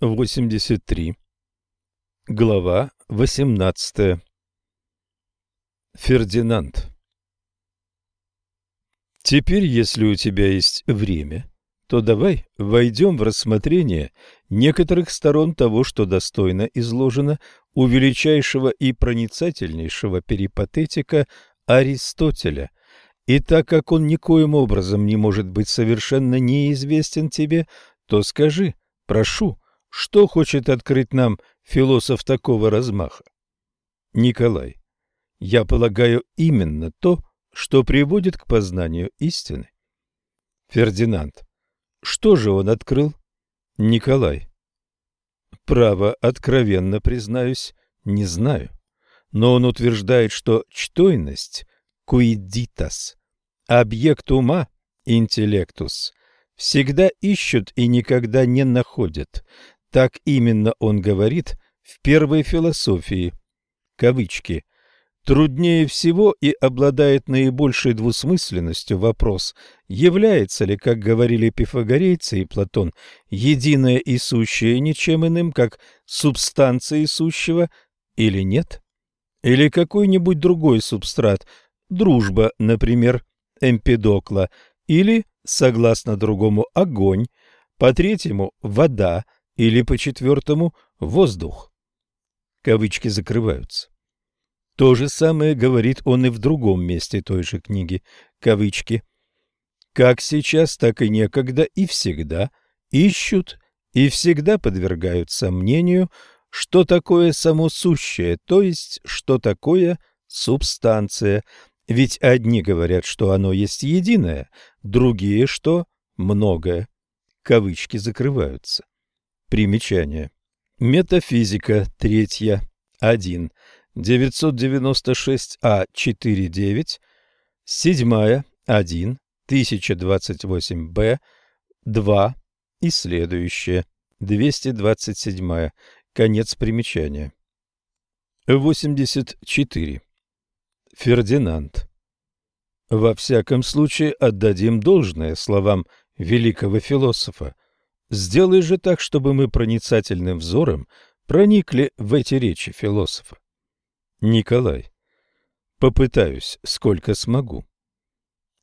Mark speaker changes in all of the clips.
Speaker 1: 83. Глава 18. Фердинанд. Теперь, если у тебя есть время, то давай войдем в рассмотрение некоторых сторон того, что достойно изложено у величайшего и проницательнейшего перипатетика Аристотеля. И так как он никоим образом не может быть совершенно неизвестен тебе, то скажи, прошу, что хочет открыть нам философ такого размаха? Николай, я полагаю именно то, что приводит к познанию истины. Фердинанд, что же он открыл? Николай, право, откровенно признаюсь, не знаю. Но он утверждает, что чтойность куидитас, объект ума интеллектус всегда ищут и никогда не находят, так именно он говорит в первой философии. Кавычки. Труднее всего и обладает наибольшей двусмысленностью вопрос, является ли, как говорили пифагорейцы и Платон, единое и сущее ничем иным, как субстанция сущего, или нет? Или какой-нибудь другой субстрат, дружба, например, Эмпидокла, или, согласно другому, огонь, по третьему – вода – или по четвертому воздух. Кавычки закрываются. То же самое говорит он и в другом месте той же книги. Кавычки. Как сейчас, так и некогда и всегда ищут и всегда подвергают сомнению, что такое само сущее, то есть что такое субстанция. Ведь одни говорят, что оно есть единое, другие, что многое. Кавычки закрываются. Примечание. Метафизика. Третья. 1. 996А49. Седьмая. 1. 1028Б. 2. И следующее. 227. Конец примечания. 84. Фердинанд. Во всяком случае отдадим должное словам великого философа. Сделай же так, чтобы мы проницательным взором проникли в эти речи философа. Николай. Попытаюсь, сколько смогу.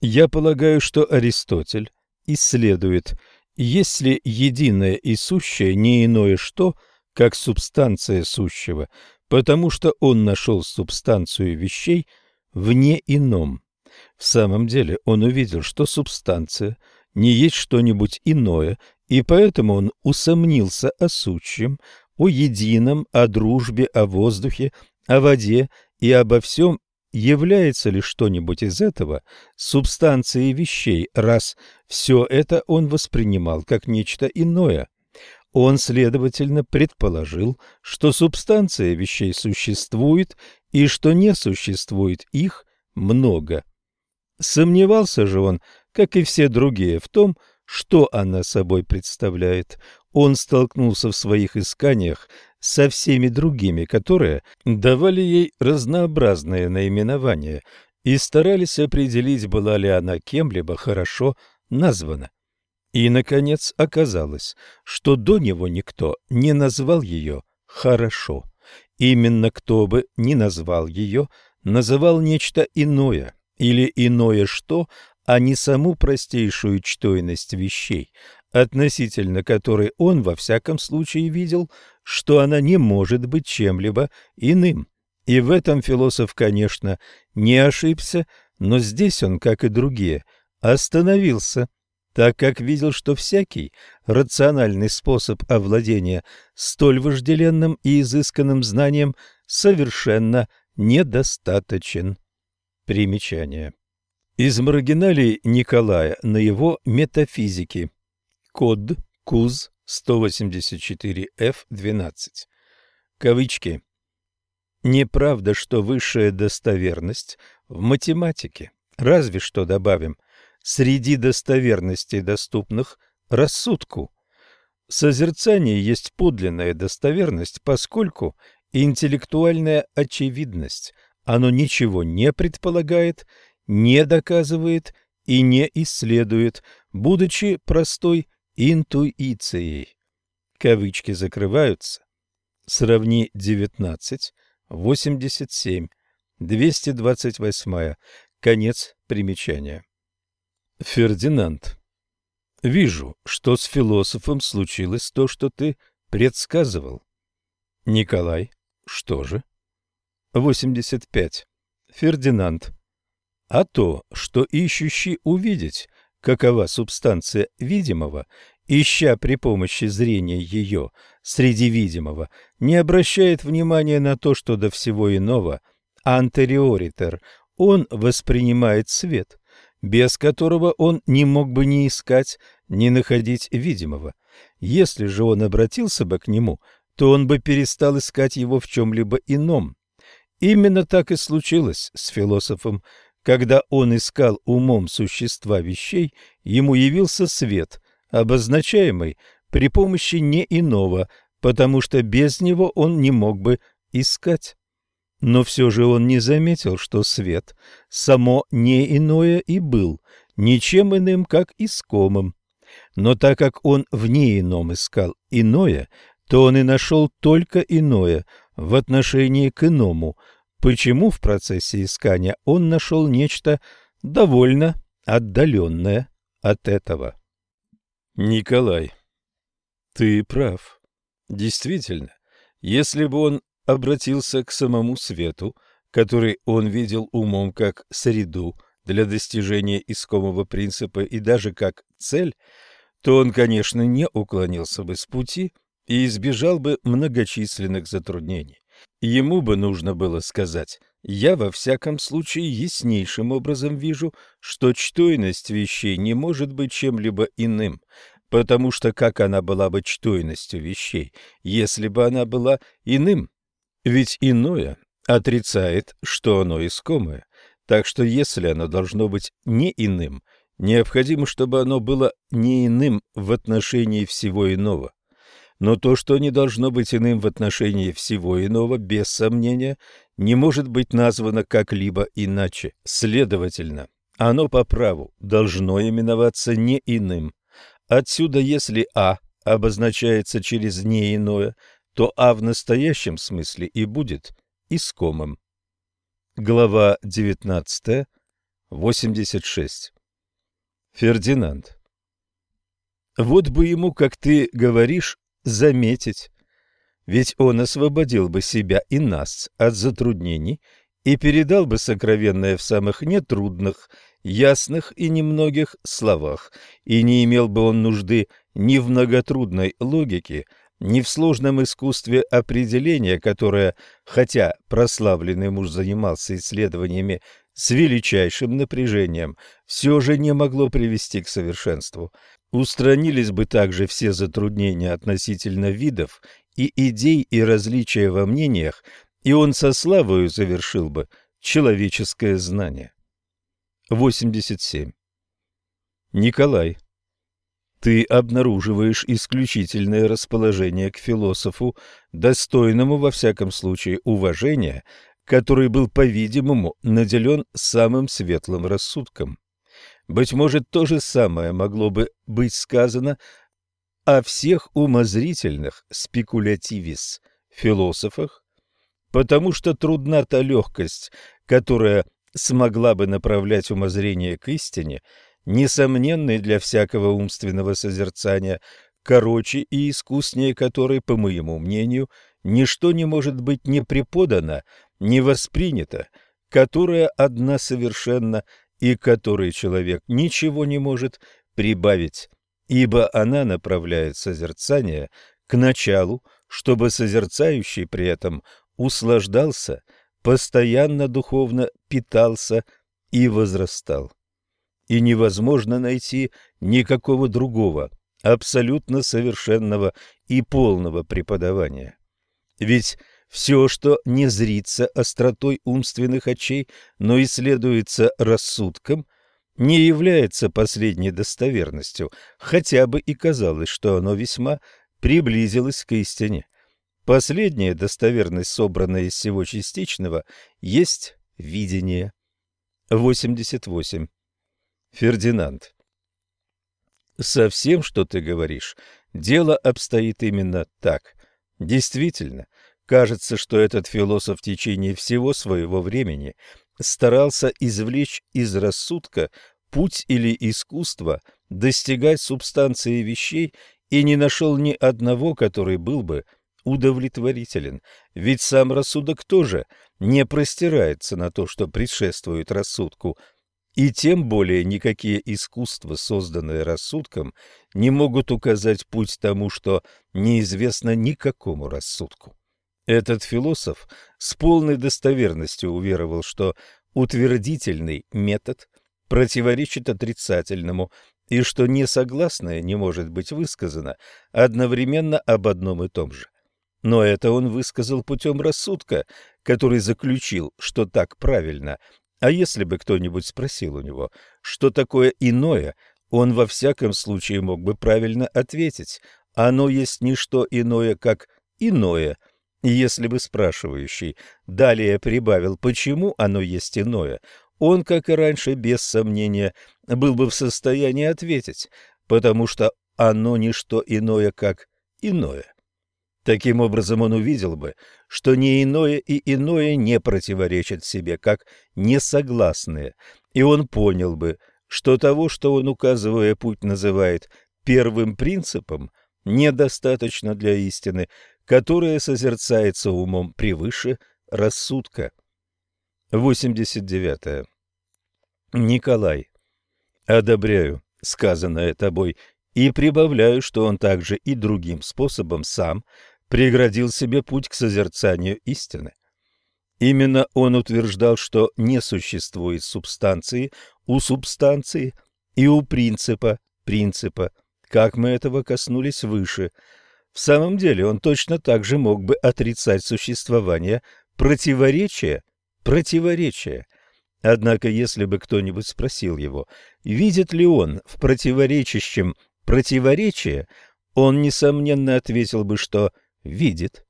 Speaker 1: Я полагаю, что Аристотель исследует, есть ли единое и сущее не иное что, как субстанция сущего, потому что он нашел субстанцию вещей вне ином. В самом деле он увидел, что субстанция не есть что-нибудь иное, и поэтому он усомнился о сущем, о едином, о дружбе, о воздухе, о воде и обо всем, является ли что-нибудь из этого субстанцией вещей, раз все это он воспринимал как нечто иное. Он, следовательно, предположил, что субстанция вещей существует и что не существует их много. Сомневался же он, как и все другие, в том, что она собой представляет. Он столкнулся в своих исканиях со всеми другими, которые давали ей разнообразные наименования и старались определить, была ли она кем-либо хорошо названа. И, наконец, оказалось, что до него никто не назвал ее «хорошо». Именно кто бы ни назвал ее, называл нечто иное или иное что, а не саму простейшую чтойность вещей, относительно которой он во всяком случае видел, что она не может быть чем-либо иным. И в этом философ, конечно, не ошибся, но здесь он, как и другие, остановился, так как видел, что всякий рациональный способ овладения столь вожделенным и изысканным знанием совершенно недостаточен. Примечание. Из маргиналий Николая на его метафизики. Код КУЗ 184F12. Кавычки. Неправда, что высшая достоверность в математике. Разве что добавим, среди достоверностей, доступных рассудку. Созерцание есть подлинная достоверность, поскольку интеллектуальная очевидность, оно ничего не предполагает не доказывает и не исследует, будучи простой интуицией. кавычки закрываются, сравни 19, 87, 228, конец примечания. Фердинанд. Вижу, что с философом случилось то, что ты предсказывал. Николай. Что же? 85. Фердинанд. А то, что ищущий увидеть, какова субстанция видимого, ища при помощи зрения ее среди видимого, не обращает внимания на то, что до всего иного, антериоритер, он воспринимает свет, без которого он не мог бы ни искать, ни находить видимого. Если же он обратился бы к нему, то он бы перестал искать его в чем-либо ином. Именно так и случилось с философом, когда он искал умом существа вещей, ему явился свет, обозначаемый при помощи не иного, потому что без него он не мог бы искать. Но все же он не заметил, что свет само не иное и был, ничем иным, как искомым. Но так как он в неином искал иное, то он и нашел только иное в отношении к иному, почему в процессе искания он нашел нечто довольно отдаленное от этого. Николай, ты прав. Действительно, если бы он обратился к самому свету, который он видел умом как среду для достижения искомого принципа и даже как цель, то он, конечно, не уклонился бы с пути и избежал бы многочисленных затруднений. Ему бы нужно было сказать «Я во всяком случае яснейшим образом вижу, что чтойность вещей не может быть чем-либо иным, потому что как она была бы чтойностью вещей, если бы она была иным? Ведь иное отрицает, что оно искомое, так что если оно должно быть не иным, необходимо, чтобы оно было не иным в отношении всего иного. Но то, что не должно быть иным в отношении всего иного, без сомнения, не может быть названо как-либо иначе. Следовательно, оно по праву должно именоваться не иным. Отсюда, если А обозначается через не иное, то А в настоящем смысле и будет искомым. Глава 19, 86. Фердинанд. Вот бы ему, как ты говоришь, заметить. Ведь он освободил бы себя и нас от затруднений и передал бы сокровенное в самых нетрудных, ясных и немногих словах, и не имел бы он нужды ни в многотрудной логике, ни в сложном искусстве определения, которое, хотя прославленный муж занимался исследованиями с величайшим напряжением, все же не могло привести к совершенству. Устранились бы также все затруднения относительно видов и идей и различия во мнениях, и он со славою завершил бы человеческое знание. 87. Николай, ты обнаруживаешь исключительное расположение к философу, достойному во всяком случае уважения, который был, по-видимому, наделен самым светлым рассудком. Быть может, то же самое могло бы быть сказано о всех умозрительных спекулятивис философах, потому что трудна та легкость, которая смогла бы направлять умозрение к истине, несомненной для всякого умственного созерцания, короче и искуснее которой, по моему мнению, ничто не может быть не преподано, не воспринято, которая одна совершенно и которой человек ничего не может прибавить, ибо она направляет созерцание к началу, чтобы созерцающий при этом услаждался, постоянно духовно питался и возрастал. И невозможно найти никакого другого, абсолютно совершенного и полного преподавания. Ведь все, что не зрится остротой умственных очей, но исследуется рассудком, не является последней достоверностью, хотя бы и казалось, что оно весьма приблизилось к истине. Последняя достоверность, собранная из всего частичного, есть видение. 88. Фердинанд. Со всем, что ты говоришь, дело обстоит именно так. Действительно, кажется, что этот философ в течение всего своего времени старался извлечь из рассудка путь или искусство достигать субстанции вещей и не нашел ни одного, который был бы удовлетворителен, ведь сам рассудок тоже не простирается на то, что предшествует рассудку, и тем более никакие искусства, созданные рассудком, не могут указать путь тому, что неизвестно никакому рассудку. Этот философ с полной достоверностью уверовал, что утвердительный метод противоречит отрицательному, и что несогласное не может быть высказано одновременно об одном и том же. Но это он высказал путем рассудка, который заключил, что так правильно. А если бы кто-нибудь спросил у него, что такое иное, он во всяком случае мог бы правильно ответить. Оно есть не что иное, как иное. Если бы спрашивающий далее прибавил, почему оно есть иное, он, как и раньше, без сомнения, был бы в состоянии ответить, потому что оно не что иное, как иное. Таким образом, он увидел бы, что ни иное и иное не противоречат себе, как несогласные, и он понял бы, что того, что он, указывая путь, называет первым принципом, недостаточно для истины, которая созерцается умом превыше рассудка. 89. Николай. Одобряю сказанное тобой и прибавляю, что он также и другим способом сам преградил себе путь к созерцанию истины. Именно он утверждал, что не существует субстанции у субстанции и у принципа принципа, как мы этого коснулись выше. В самом деле он точно так же мог бы отрицать существование противоречия противоречия. Однако, если бы кто-нибудь спросил его, видит ли он в противоречащем противоречие, он, несомненно, ответил бы, что видит.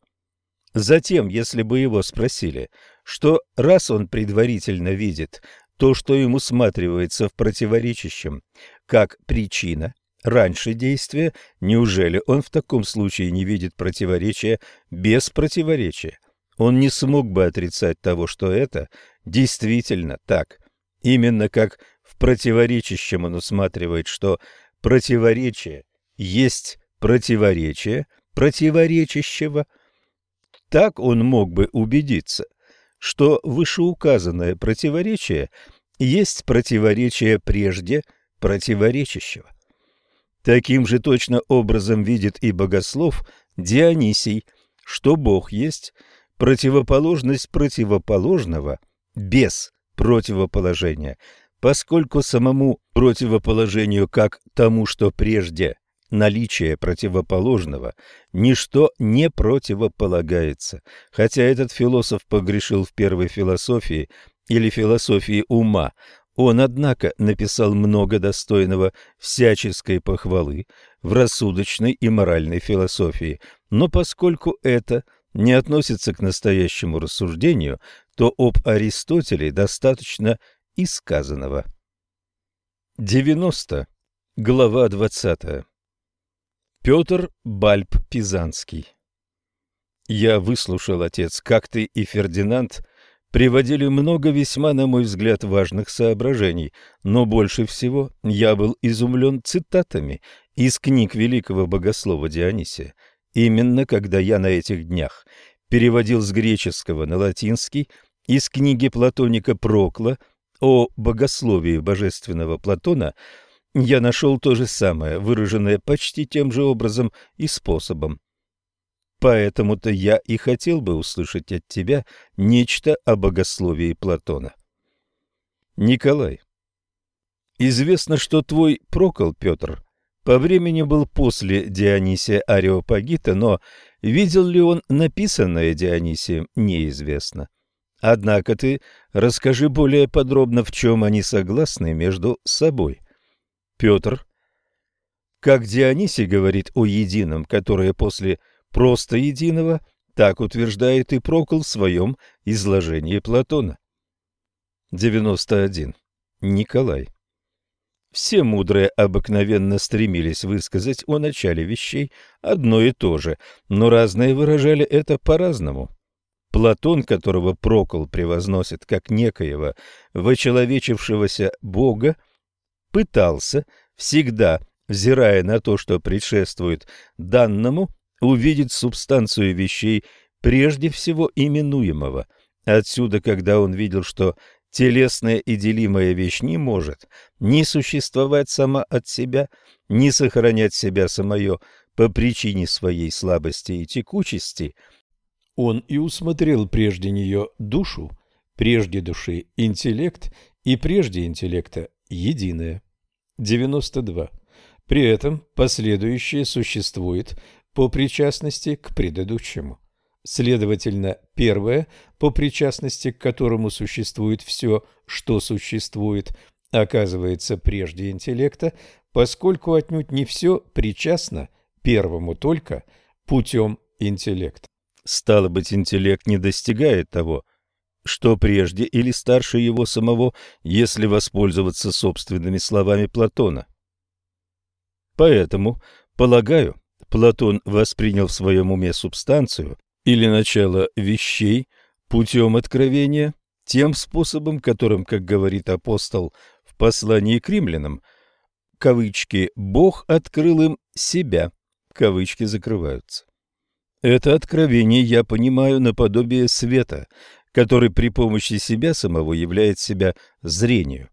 Speaker 1: Затем, если бы его спросили, что раз он предварительно видит то, что ему сматривается в противоречащем, как причина, раньше действия, неужели он в таком случае не видит противоречия без противоречия? Он не смог бы отрицать того, что это действительно так. Именно как в противоречащем он усматривает, что противоречие есть противоречие противоречащего. Так он мог бы убедиться, что вышеуказанное противоречие есть противоречие прежде противоречащего. Таким же точно образом видит и богослов Дионисий, что Бог есть противоположность противоположного без противоположения, поскольку самому противоположению как тому, что прежде наличие противоположного, ничто не противополагается, хотя этот философ погрешил в первой философии или философии ума, он, однако, написал много достойного всяческой похвалы в рассудочной и моральной философии, но поскольку это – не относится к настоящему рассуждению, то об Аристотеле достаточно и сказанного. 90. Глава 20. Петр Бальб-Пизанский Я выслушал, отец, как ты и Фердинанд приводили много весьма, на мой взгляд, важных соображений, но больше всего я был изумлен цитатами из книг великого богослова Дионисия, Именно когда я на этих днях переводил с греческого на латинский из книги Платоника Прокла о богословии божественного Платона, я нашел то же самое, выраженное почти тем же образом и способом. Поэтому-то я и хотел бы услышать от тебя нечто о богословии Платона. Николай, известно, что твой Прокол, Петр, по времени был после Дионисия Ареопагита, но видел ли он написанное Дионисием, неизвестно. Однако ты расскажи более подробно, в чем они согласны между собой. Петр, как Дионисий говорит о едином, которое после просто единого, так утверждает и Прокол в своем изложении Платона. 91. Николай. Все мудрые обыкновенно стремились высказать о начале вещей одно и то же, но разные выражали это по-разному. Платон, которого Прокол превозносит как некоего вочеловечившегося Бога, пытался всегда, взирая на то, что предшествует данному, увидеть субстанцию вещей прежде всего именуемого. Отсюда, когда он видел, что телесная и делимая вещь не может ни существовать сама от себя, ни сохранять себя самое по причине своей слабости и текучести, он и усмотрел прежде нее душу, прежде души интеллект и прежде интеллекта единое. 92. При этом последующее существует по причастности к предыдущему. Следовательно, первое, по причастности к которому существует все, что существует, оказывается прежде интеллекта, поскольку отнюдь не все причастно первому только путем интеллекта. Стало быть, интеллект не достигает того, что прежде или старше его самого, если воспользоваться собственными словами Платона. Поэтому, полагаю, Платон воспринял в своем уме субстанцию, или начало вещей путем откровения, тем способом, которым, как говорит апостол в послании к римлянам, кавычки «Бог открыл им себя», кавычки закрываются. Это откровение я понимаю наподобие света, который при помощи себя самого являет себя зрению.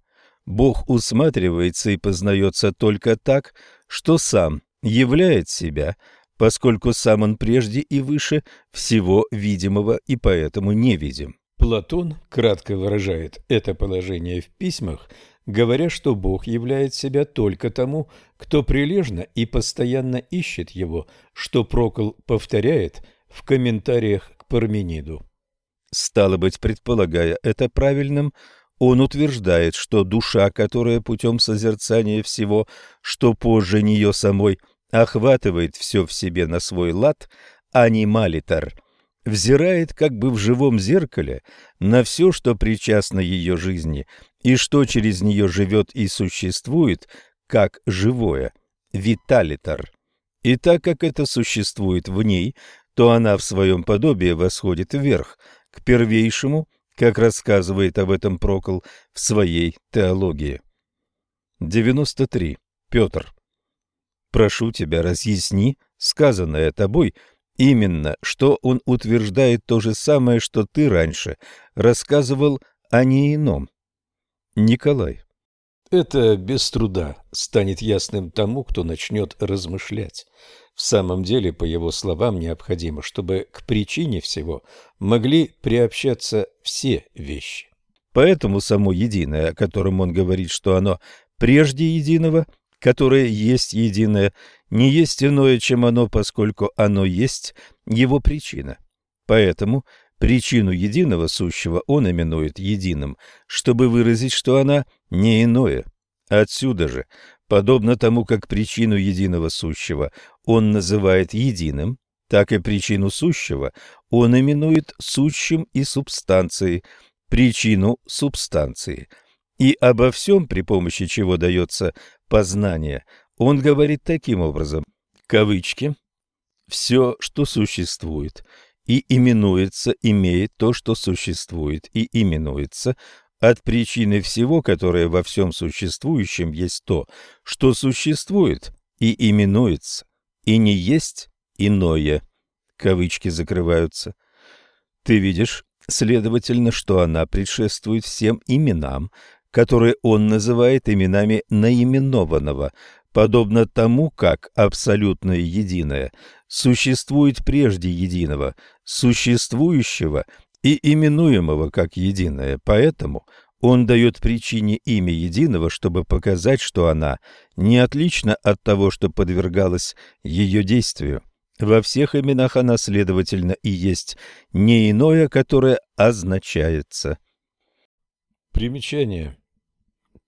Speaker 1: Бог усматривается и познается только так, что сам являет себя, поскольку сам он прежде и выше всего видимого и поэтому невидим. Платон кратко выражает это положение в письмах, говоря, что Бог являет себя только тому, кто прилежно и постоянно ищет его, что Прокол повторяет в комментариях к Пармениду. Стало быть, предполагая это правильным, он утверждает, что душа, которая путем созерцания всего, что позже нее самой – охватывает все в себе на свой лад, анималитар, взирает как бы в живом зеркале на все, что причастно ее жизни и что через нее живет и существует, как живое, виталитар. И так как это существует в ней, то она в своем подобии восходит вверх, к первейшему, как рассказывает об этом Прокол в своей теологии. 93. Петр. Прошу тебя, разъясни сказанное тобой, именно, что он утверждает то же самое, что ты раньше рассказывал о неином. Николай. Это без труда станет ясным тому, кто начнет размышлять. В самом деле, по его словам, необходимо, чтобы к причине всего могли приобщаться все вещи. Поэтому само единое, о котором он говорит, что оно прежде единого – которое есть единое, не есть иное, чем оно, поскольку оно есть его причина. Поэтому причину единого сущего он именует единым, чтобы выразить, что она не иное. Отсюда же, подобно тому, как причину единого сущего он называет единым, так и причину сущего он именует сущим и субстанцией, причину субстанции. И обо всем, при помощи чего дается познания. Он говорит таким образом, кавычки, «все, что существует и именуется, имеет то, что существует и именуется, от причины всего, которое во всем существующем есть то, что существует и именуется, и не есть иное». Кавычки закрываются. Ты видишь, следовательно, что она предшествует всем именам, которые он называет именами наименованного, подобно тому, как абсолютное единое существует прежде единого, существующего и именуемого как единое, поэтому он дает причине имя единого, чтобы показать, что она не отлична от того, что подвергалось ее действию. Во всех именах она, следовательно, и есть не иное, которое означается. Примечание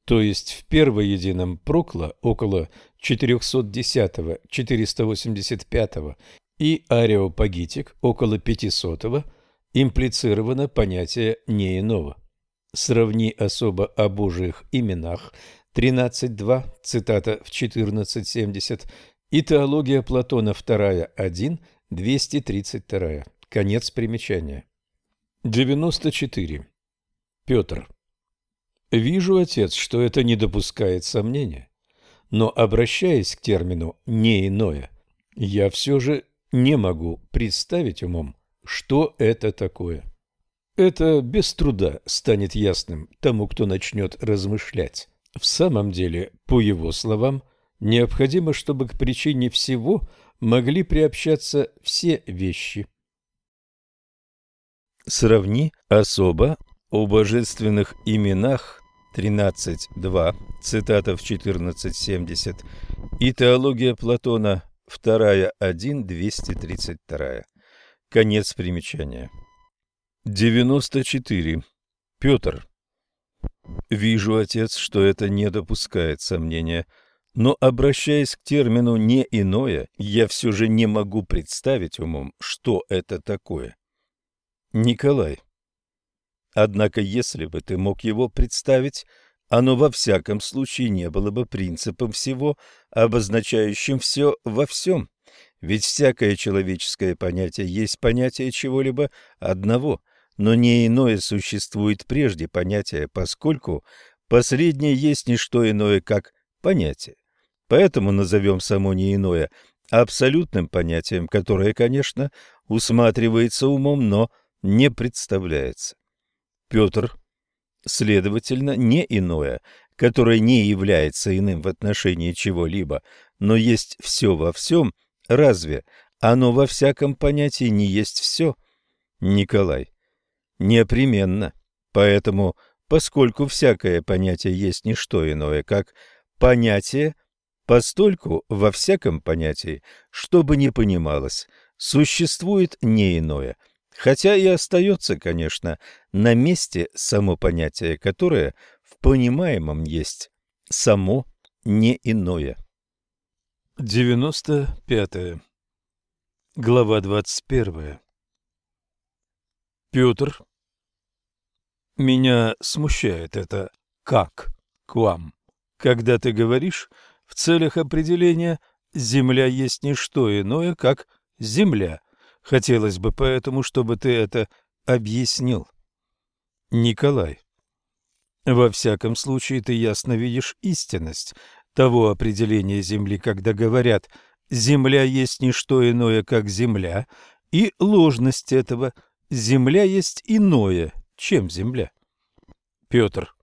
Speaker 1: то есть в первоедином Прокла около 410-485 и Ареопагитик около 500 имплицировано понятие не иного. Сравни особо о Божьих именах 13.2, цитата в 14.70, и теология Платона 2.1, 232, конец примечания. 94. Петр. Вижу, отец, что это не допускает сомнения, но, обращаясь к термину «не иное», я все же не могу представить умом, что это такое. Это без труда станет ясным тому, кто начнет размышлять. В самом деле, по его словам, необходимо, чтобы к причине всего могли приобщаться все вещи. Сравни особо о божественных именах 13.2, цитата в 14.70, и теология Платона 2.1, 232. Конец примечания. 94. Петр. Вижу, отец, что это не допускает сомнения, но, обращаясь к термину «не иное», я все же не могу представить умом, что это такое. Николай. Однако, если бы ты мог его представить, оно во всяком случае не было бы принципом всего, обозначающим все во всем. Ведь всякое человеческое понятие есть понятие чего-либо одного – но не иное существует прежде понятия, поскольку последнее есть не что иное, как понятие. Поэтому назовем само не иное абсолютным понятием, которое, конечно, усматривается умом, но не представляется. Петр, следовательно, не иное, которое не является иным в отношении чего-либо, но есть все во всем, разве оно во всяком понятии не есть все? Николай. Непременно. Поэтому, поскольку всякое понятие есть не что иное, как понятие, постольку во всяком понятии, что бы ни понималось, существует не иное, хотя и остается, конечно, на месте само понятие, которое в понимаемом есть само не иное. 95. Глава 21. Петр. Меня смущает это «как» к вам. Когда ты говоришь, в целях определения «земля есть не что иное, как земля». Хотелось бы поэтому, чтобы ты это объяснил. Николай. Во всяком случае, ты ясно видишь истинность того определения Земли, когда говорят «Земля есть не что иное, как Земля», и ложность этого – Земля есть иное, чем земля. Петр.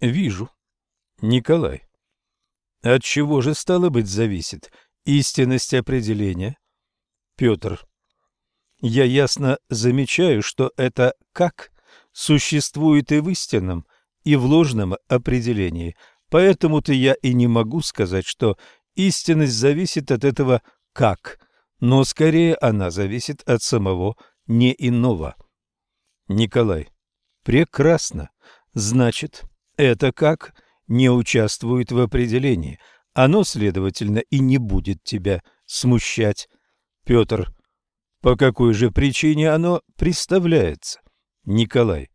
Speaker 1: Вижу. Николай. От чего же стало быть зависит истинность определения? Петр. Я ясно замечаю, что это «как» существует и в истинном, и в ложном определении, поэтому-то я и не могу сказать, что истинность зависит от этого «как», но скорее она зависит от самого не иного. Николай. Прекрасно. Значит, это как не участвует в определении. Оно, следовательно, и не будет тебя смущать. Петр. По какой же причине оно представляется? Николай.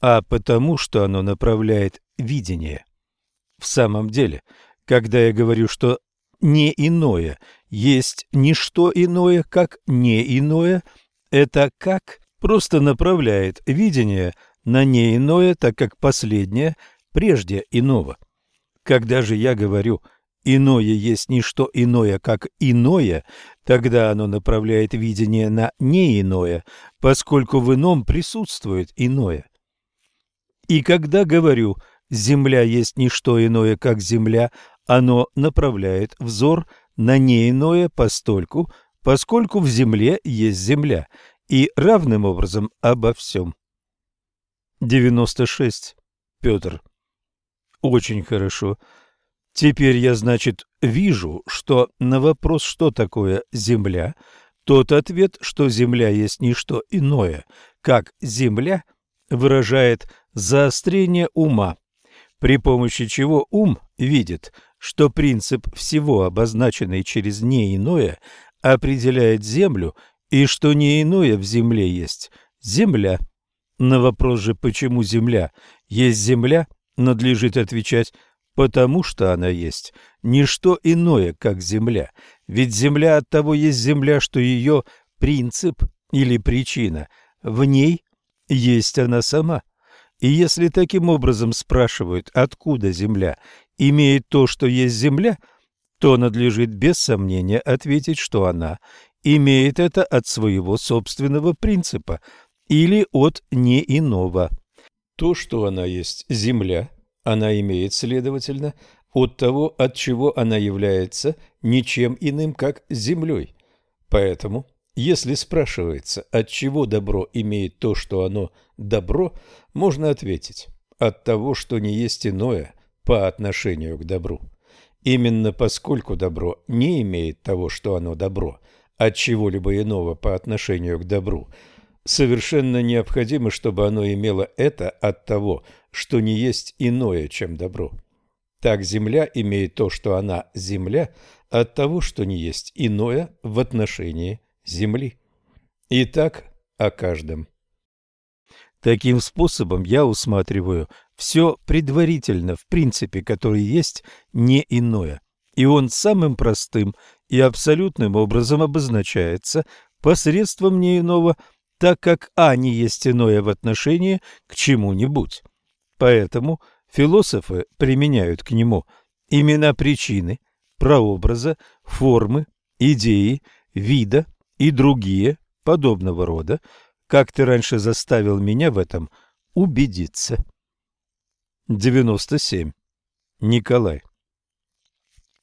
Speaker 1: А потому, что оно направляет видение. В самом деле, когда я говорю, что не иное есть не что иное, как не иное – это «как» просто направляет видение на не иное, так как последнее прежде иного. Когда же я говорю «иное есть не что иное, как иное», тогда оно направляет видение на не иное, поскольку в ином присутствует иное. И когда говорю «земля есть не что иное, как земля», оно направляет взор на не иное постольку, поскольку в земле есть земля, и равным образом обо всем. 96. Петр. Очень хорошо. Теперь я, значит, вижу, что на вопрос, что такое земля, тот ответ, что земля есть не что иное, как земля, выражает заострение ума, при помощи чего ум видит, что принцип всего, обозначенный через не иное, определяет Землю, и что не иное в Земле есть Земля. На вопрос же, почему Земля есть Земля, надлежит отвечать, потому что она есть не что иное, как земля. Ведь земля от того есть земля, что ее принцип или причина, в ней есть она сама. И если таким образом спрашивают, откуда земля имеет то, что есть земля, то надлежит без сомнения ответить, что она имеет это от своего собственного принципа или от не иного. То, что она есть земля, она имеет, следовательно, от того, от чего она является ничем иным, как землей. Поэтому, если спрашивается, от чего добро имеет то, что оно добро, можно ответить от того, что не есть иное по отношению к добру. Именно поскольку добро не имеет того, что оно добро, от чего-либо иного по отношению к добру, совершенно необходимо, чтобы оно имело это от того, что не есть иное, чем добро. Так земля имеет то, что она земля, от того, что не есть иное в отношении земли. И так о каждом. Таким способом я усматриваю все предварительно в принципе, который есть не иное, и он самым простым и абсолютным образом обозначается посредством не иного, так как А не есть иное в отношении к чему-нибудь. Поэтому философы применяют к нему имена причины, прообраза, формы, идеи, вида и другие подобного рода, как ты раньше заставил меня в этом убедиться. 97. Николай.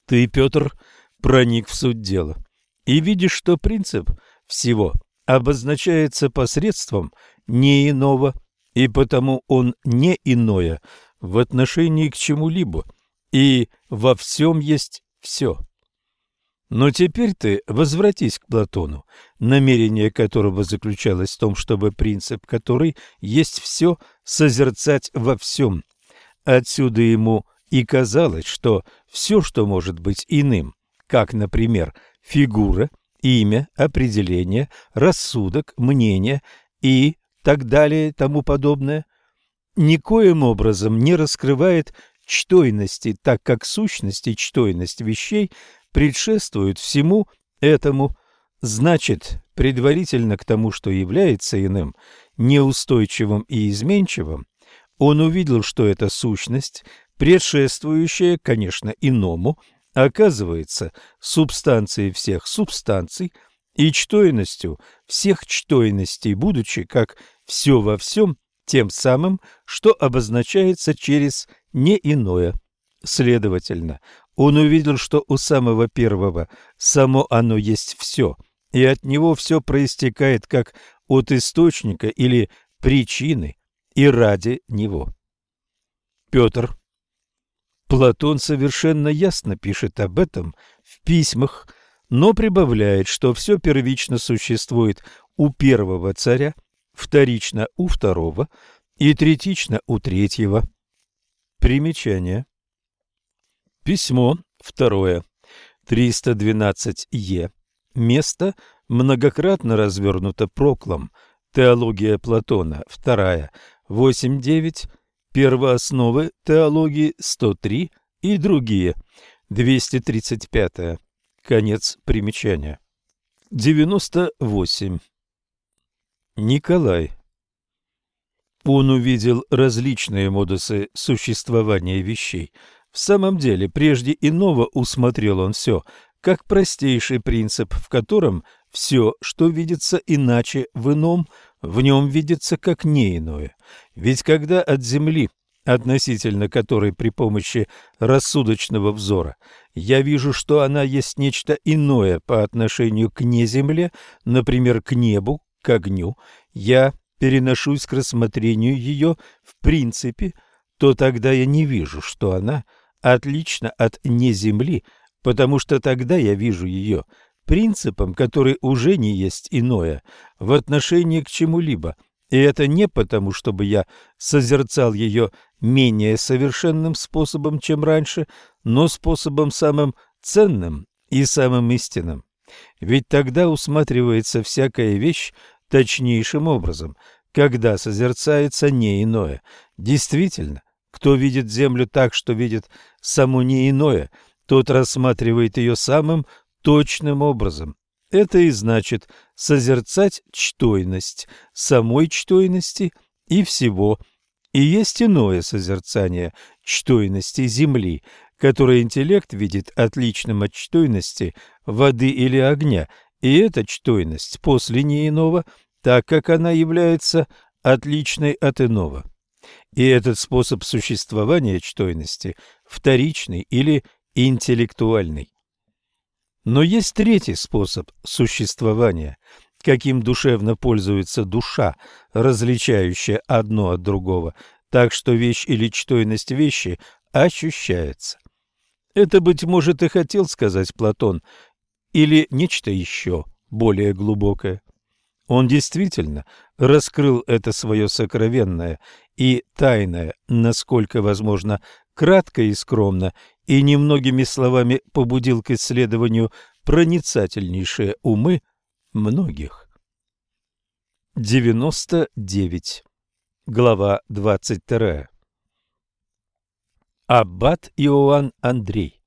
Speaker 1: Ты, Петр, проник в суть дела и видишь, что принцип всего обозначается посредством не иного и потому он не иное в отношении к чему-либо, и во всем есть все. Но теперь ты возвратись к Платону, намерение которого заключалось в том, чтобы принцип, который есть все, созерцать во всем. Отсюда ему и казалось, что все, что может быть иным, как, например, фигура, имя, определение, рассудок, мнение и так далее тому подобное, никоим образом не раскрывает чтойности, так как сущность и чтойность вещей предшествуют всему этому, значит, предварительно к тому, что является иным, неустойчивым и изменчивым, он увидел, что эта сущность, предшествующая, конечно, иному, оказывается субстанцией всех субстанций – и чтойностью всех чтойностей, будучи как все во всем тем самым, что обозначается через не иное. Следовательно, он увидел, что у самого первого само оно есть все, и от него все проистекает как от источника или причины и ради него. Петр Платон совершенно ясно пишет об этом в письмах, но прибавляет, что все первично существует у первого царя, вторично у второго и третично у третьего. Примечание. Письмо второе. 312-Е. Место многократно развернуто проклом. Теология Платона. Вторая. 8.9. Первоосновы теологии 103 и другие. 235. Конец примечания. 98. Николай. Он увидел различные модусы существования вещей. В самом деле, прежде иного усмотрел он все, как простейший принцип, в котором все, что видится иначе в ином, в нем видится как не иное. Ведь когда от земли относительно которой при помощи рассудочного взора я вижу, что она есть нечто иное по отношению к неземле, например, к небу, к огню, я переношусь к рассмотрению ее в принципе, то тогда я не вижу, что она отлична от неземли, потому что тогда я вижу ее принципом, который уже не есть иное в отношении к чему-либо – и это не потому, чтобы я созерцал ее менее совершенным способом, чем раньше, но способом самым ценным и самым истинным. Ведь тогда усматривается всякая вещь точнейшим образом, когда созерцается не иное. Действительно, Кто видит землю так, что видит само не иное, тот рассматривает ее самым точным образом. Это и значит созерцать чтойность самой чтойности и всего. И есть иное созерцание чтойности Земли, которое интеллект видит отличным от чтойности воды или огня, и эта чтойность после не иного, так как она является отличной от иного. И этот способ существования чтойности вторичный или интеллектуальный. Но есть третий способ существования, каким душевно пользуется душа, различающая одно от другого, так что вещь или чтойность вещи ощущается. Это, быть может, и хотел сказать Платон, или нечто еще более глубокое. Он действительно раскрыл это свое сокровенное и тайное, насколько возможно, кратко и скромно, и немногими словами побудил к исследованию проницательнейшие умы многих. 99. Глава 22. Аббат Иоанн Андрей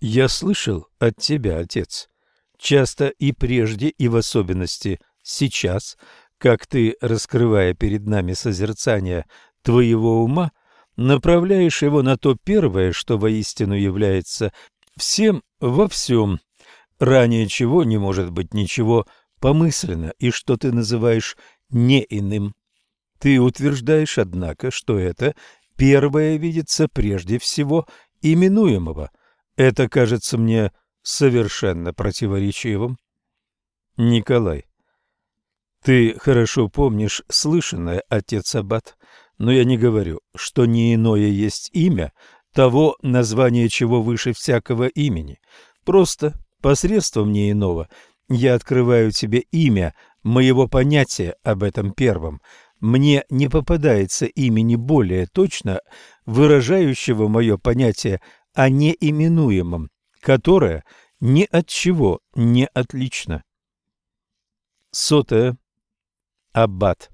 Speaker 1: Я слышал от тебя, отец, часто и прежде, и в особенности сейчас, как ты, раскрывая перед нами созерцание твоего ума, направляешь его на то первое, что воистину является всем во всем, ранее чего не может быть ничего помысленно, и что ты называешь не иным. Ты утверждаешь, однако, что это первое видится прежде всего именуемого. Это кажется мне совершенно противоречивым. Николай, ты хорошо помнишь слышанное, отец Аббат, но я не говорю, что не иное есть имя, того название чего выше всякого имени. Просто посредством не иного я открываю тебе имя моего понятия об этом первом, мне не попадается имени более точно выражающего мое понятие о неименуемом, которое ни от чего не отлично. Сотая. Аббат.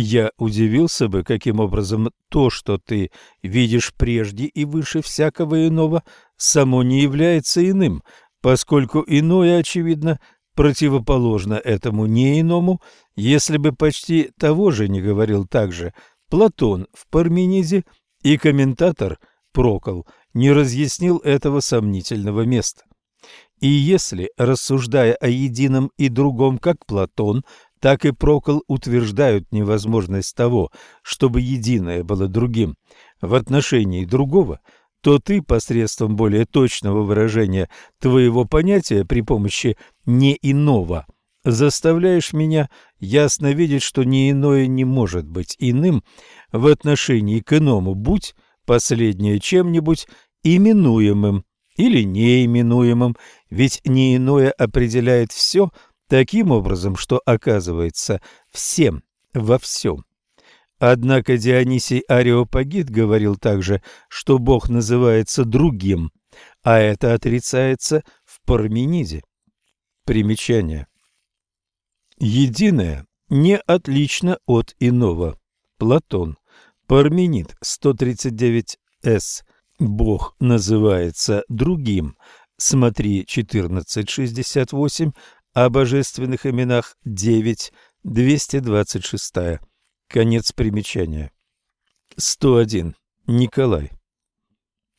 Speaker 1: Я удивился бы, каким образом то, что ты видишь прежде и выше всякого иного, само не является иным, поскольку иное, очевидно, противоположно этому не иному, если бы почти того же не говорил также Платон в Пармениде и комментатор Прокол не разъяснил этого сомнительного места. И если, рассуждая о едином и другом, как Платон, так и Прокол утверждают невозможность того, чтобы единое было другим. В отношении другого – то ты посредством более точного выражения твоего понятия при помощи «не иного» заставляешь меня ясно видеть, что не иное не может быть иным в отношении к иному, будь последнее чем-нибудь именуемым или неименуемым, ведь не иное определяет все таким образом, что оказывается всем во всем. Однако Дионисий Ареопагит говорил также, что Бог называется другим, а это отрицается в Пармениде. Примечание. Единое не отлично от иного. Платон. Парменид 139с. Бог называется другим. Смотри 1468 о божественных именах 9 226. Конец примечания. 101. Николай.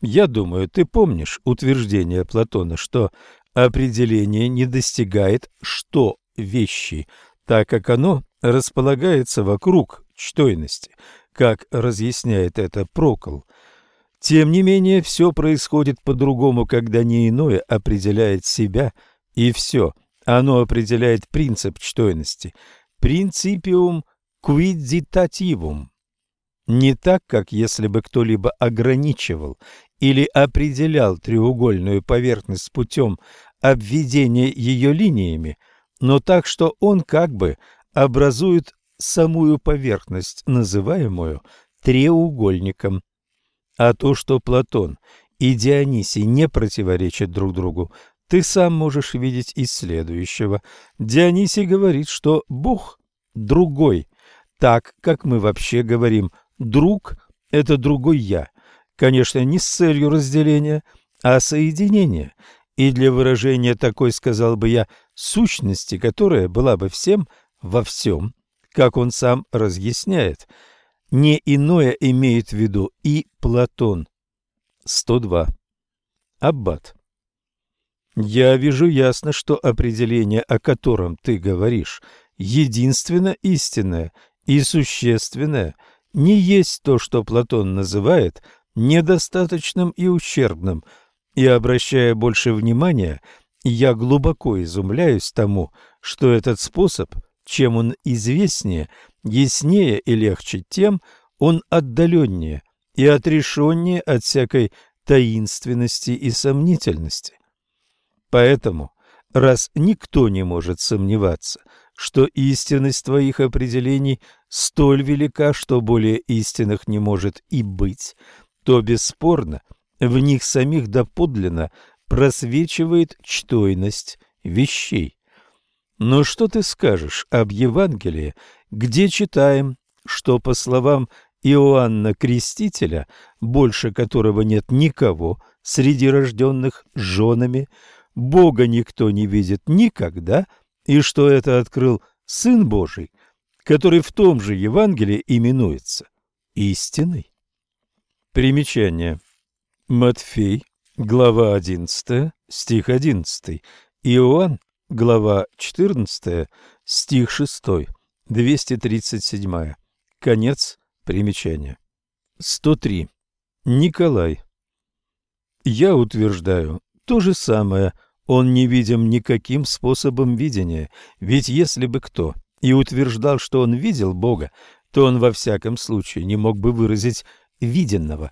Speaker 1: Я думаю, ты помнишь утверждение Платона, что определение не достигает «что» вещи, так как оно располагается вокруг чтойности, как разъясняет это Прокол. Тем не менее, все происходит по-другому, когда не иное определяет себя, и все, оно определяет принцип чтойности. Принципиум quiditativum. Не так, как если бы кто-либо ограничивал или определял треугольную поверхность путем обведения ее линиями, но так, что он как бы образует самую поверхность, называемую треугольником. А то, что Платон и Дионисий не противоречат друг другу, ты сам можешь видеть из следующего. Дионисий говорит, что Бог другой, так как мы вообще говорим Друг – это другой «я». Конечно, не с целью разделения, а соединения. И для выражения такой, сказал бы я, сущности, которая была бы всем во всем, как он сам разъясняет. Не иное имеет в виду и Платон. 102. Аббат. Я вижу ясно, что определение, о котором ты говоришь, единственно истинное и существенное, не есть то, что Платон называет недостаточным и ущербным, и, обращая больше внимания, я глубоко изумляюсь тому, что этот способ, чем он известнее, яснее и легче, тем он отдаленнее и отрешеннее от всякой таинственности и сомнительности. Поэтому, раз никто не может сомневаться, что истинность твоих определений столь велика, что более истинных не может и быть, то бесспорно в них самих доподлинно просвечивает чтойность вещей. Но что ты скажешь об Евангелии, где читаем, что, по словам Иоанна Крестителя, больше которого нет никого среди рожденных женами, Бога никто не видит никогда, и что это открыл Сын Божий, который в том же Евангелии именуется истиной. Примечание. Матфей, глава 11, стих 11. Иоанн, глава 14, стих 6. 237. Конец примечания. 103. Николай. Я утверждаю то же самое. Он не видим никаким способом видения, ведь если бы кто и утверждал, что он видел Бога, то он во всяком случае не мог бы выразить виденного.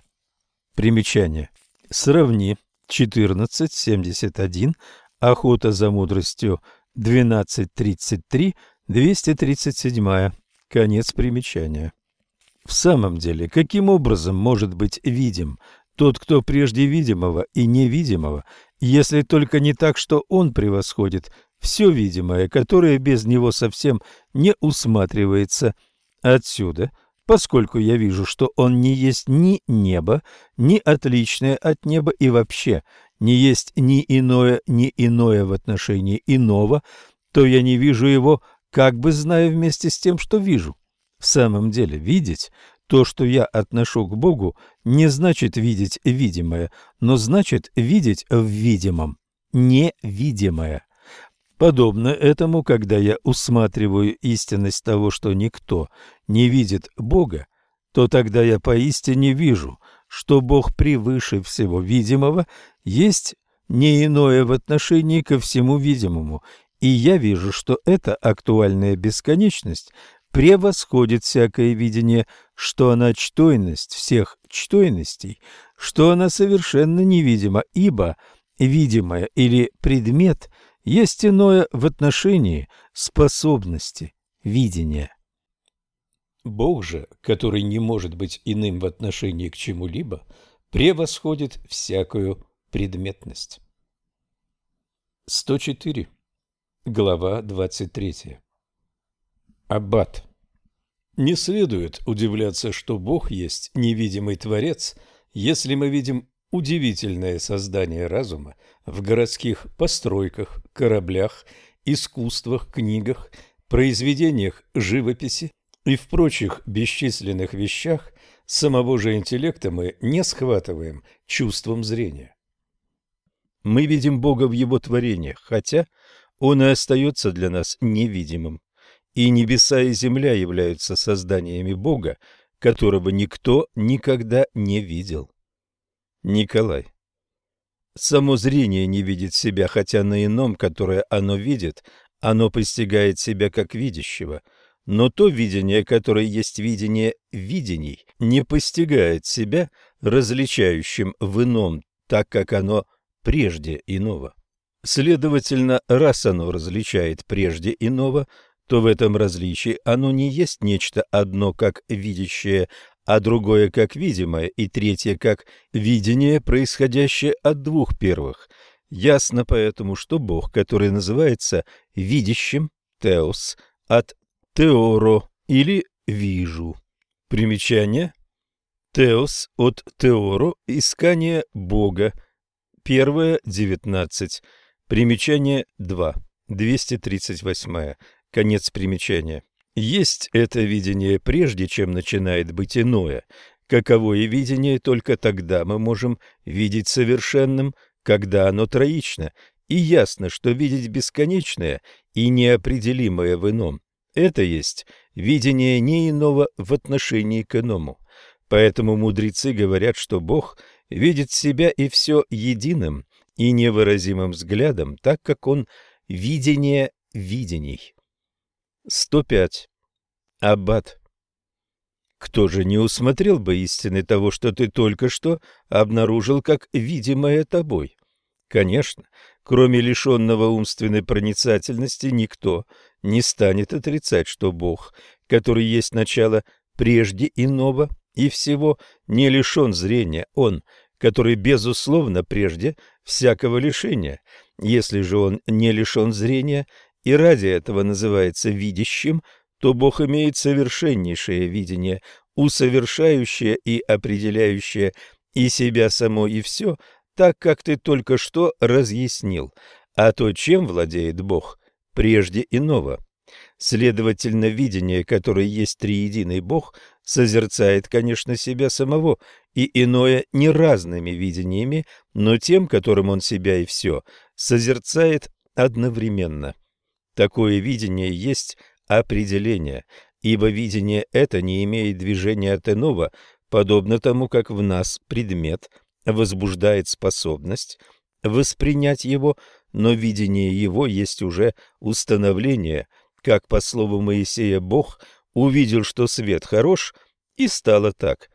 Speaker 1: Примечание. Сравни 14.71, охота за мудростью 12.33, 237. Конец примечания. В самом деле, каким образом может быть видим тот, кто прежде видимого и невидимого, если только не так, что он превосходит все видимое, которое без него совсем не усматривается. Отсюда – поскольку я вижу, что он не есть ни небо, ни отличное от неба и вообще не есть ни иное, ни иное в отношении иного, то я не вижу его, как бы зная вместе с тем, что вижу. В самом деле, видеть то, что я отношу к Богу, не значит видеть видимое, но значит видеть в видимом невидимое. Подобно этому, когда я усматриваю истинность того, что никто не видит Бога, то тогда я поистине вижу, что Бог превыше всего видимого есть не иное в отношении ко всему видимому, и я вижу, что эта актуальная бесконечность превосходит всякое видение, что она чтойность всех чтойностей, что она совершенно невидима, ибо видимое или предмет – есть иное в отношении способности видения. Бог же, который не может быть иным в отношении к чему-либо, превосходит всякую предметность. 104. Глава 23. Аббат. Не следует удивляться, что Бог есть невидимый Творец, если мы видим удивительное создание разума в городских постройках, кораблях, искусствах, книгах, произведениях живописи и в прочих бесчисленных вещах самого же интеллекта мы не схватываем чувством зрения. Мы видим Бога в Его творениях, хотя Он и остается для нас невидимым. И небеса и земля являются созданиями Бога, которого никто никогда не видел. Николай. Само зрение не видит себя, хотя на ином, которое оно видит, оно постигает себя как видящего. Но то видение, которое есть видение видений, не постигает себя различающим в ином, так как оно прежде иного. Следовательно, раз оно различает прежде иного, то в этом различии оно не есть нечто одно как видящее, а другое как видимое, и третье как видение, происходящее от двух первых. Ясно поэтому, что Бог, который называется видящим, теос, от теоро или вижу. Примечание. Теос от Теоро. Искание Бога. Первое, 19. Примечание 2. 238. Конец примечания. Есть это видение прежде, чем начинает быть иное. Каковое видение только тогда мы можем видеть совершенным, когда оно троично, и ясно, что видеть бесконечное и неопределимое в ином – это есть видение не иного в отношении к иному. Поэтому мудрецы говорят, что Бог видит себя и все единым и невыразимым взглядом, так как Он видение видений. 105. Аббат. Кто же не усмотрел бы истины того, что ты только что обнаружил как видимое тобой? Конечно, кроме лишенного умственной проницательности, никто не станет отрицать, что Бог, который есть начало прежде иного и всего, не лишен зрения, Он, который, безусловно, прежде всякого лишения. Если же Он не лишен зрения и ради этого называется видящим, то Бог имеет совершеннейшее видение, усовершающее и определяющее и себя само, и все, так, как ты только что разъяснил. А то, чем владеет Бог, прежде иного. Следовательно, видение, которое есть триединый Бог, созерцает, конечно, себя самого, и иное не разными видениями, но тем, которым он себя и все, созерцает одновременно. Такое видение есть определение, ибо видение это не имеет движения от иного, подобно тому, как в нас предмет возбуждает способность воспринять его, но видение его есть уже установление, как по слову Моисея Бог увидел, что свет хорош, и стало так.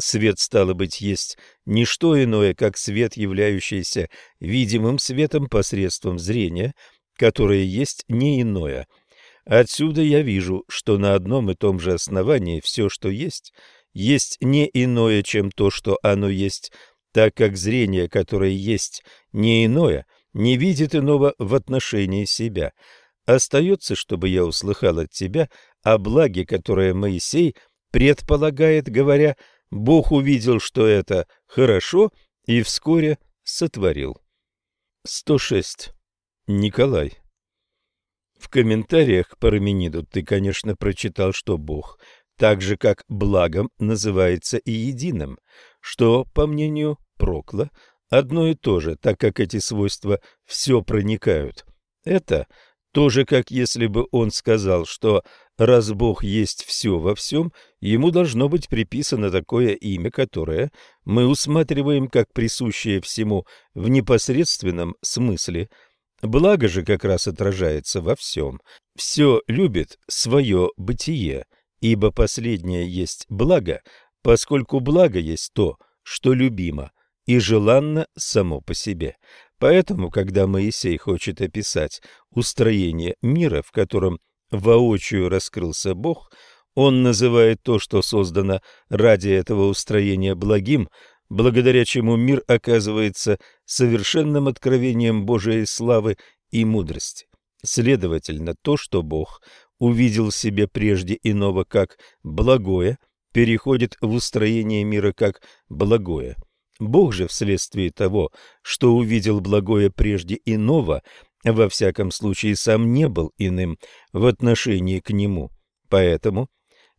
Speaker 1: Свет, стало быть, есть не что иное, как свет, являющийся видимым светом посредством зрения, которое есть не иное – Отсюда я вижу, что на одном и том же основании все, что есть, есть не иное, чем то, что оно есть, так как зрение, которое есть не иное, не видит иного в отношении себя. Остается, чтобы я услыхал от тебя о благе, которое Моисей предполагает, говоря, Бог увидел, что это хорошо, и вскоре сотворил. 106. Николай. В комментариях к Парамениду ты, конечно, прочитал, что Бог, так же как благом, называется и единым, что, по мнению Прокла, одно и то же, так как эти свойства все проникают. Это тоже как если бы он сказал, что раз Бог есть все во всем, ему должно быть приписано такое имя, которое мы усматриваем как присущее всему в непосредственном смысле – Благо же как раз отражается во всем. Все любит свое бытие, ибо последнее есть благо, поскольку благо есть то, что любимо и желанно само по себе. Поэтому, когда Моисей хочет описать устроение мира, в котором воочию раскрылся Бог, он называет то, что создано ради этого устроения благим, благодаря чему мир оказывается совершенным откровением Божией славы и мудрости. Следовательно, то, что Бог увидел в себе прежде иного как благое, переходит в устроение мира как благое. Бог же вследствие того, что увидел благое прежде иного, во всяком случае сам не был иным в отношении к нему. Поэтому,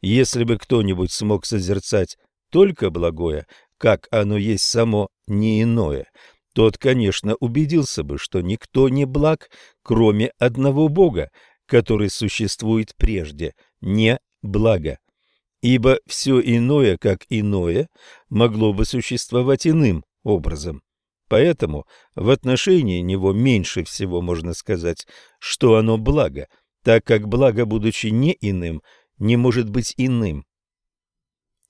Speaker 1: если бы кто-нибудь смог созерцать только благое, как оно есть само не иное, тот, конечно, убедился бы, что никто не благ, кроме одного Бога, который существует прежде, не благо. Ибо все иное, как иное, могло бы существовать иным образом. Поэтому в отношении него меньше всего можно сказать, что оно благо, так как благо, будучи не иным, не может быть иным.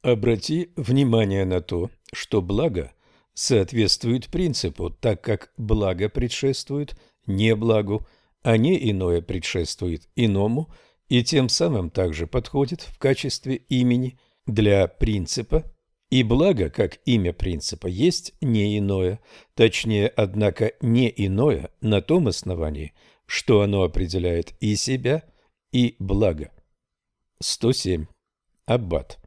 Speaker 1: Обрати внимание на то, что благо соответствует принципу, так как благо предшествует не благу, а не иное предшествует иному, и тем самым также подходит в качестве имени для принципа, и благо, как имя принципа, есть не иное, точнее, однако, не иное на том основании, что оно определяет и себя, и благо. 107. Аббат.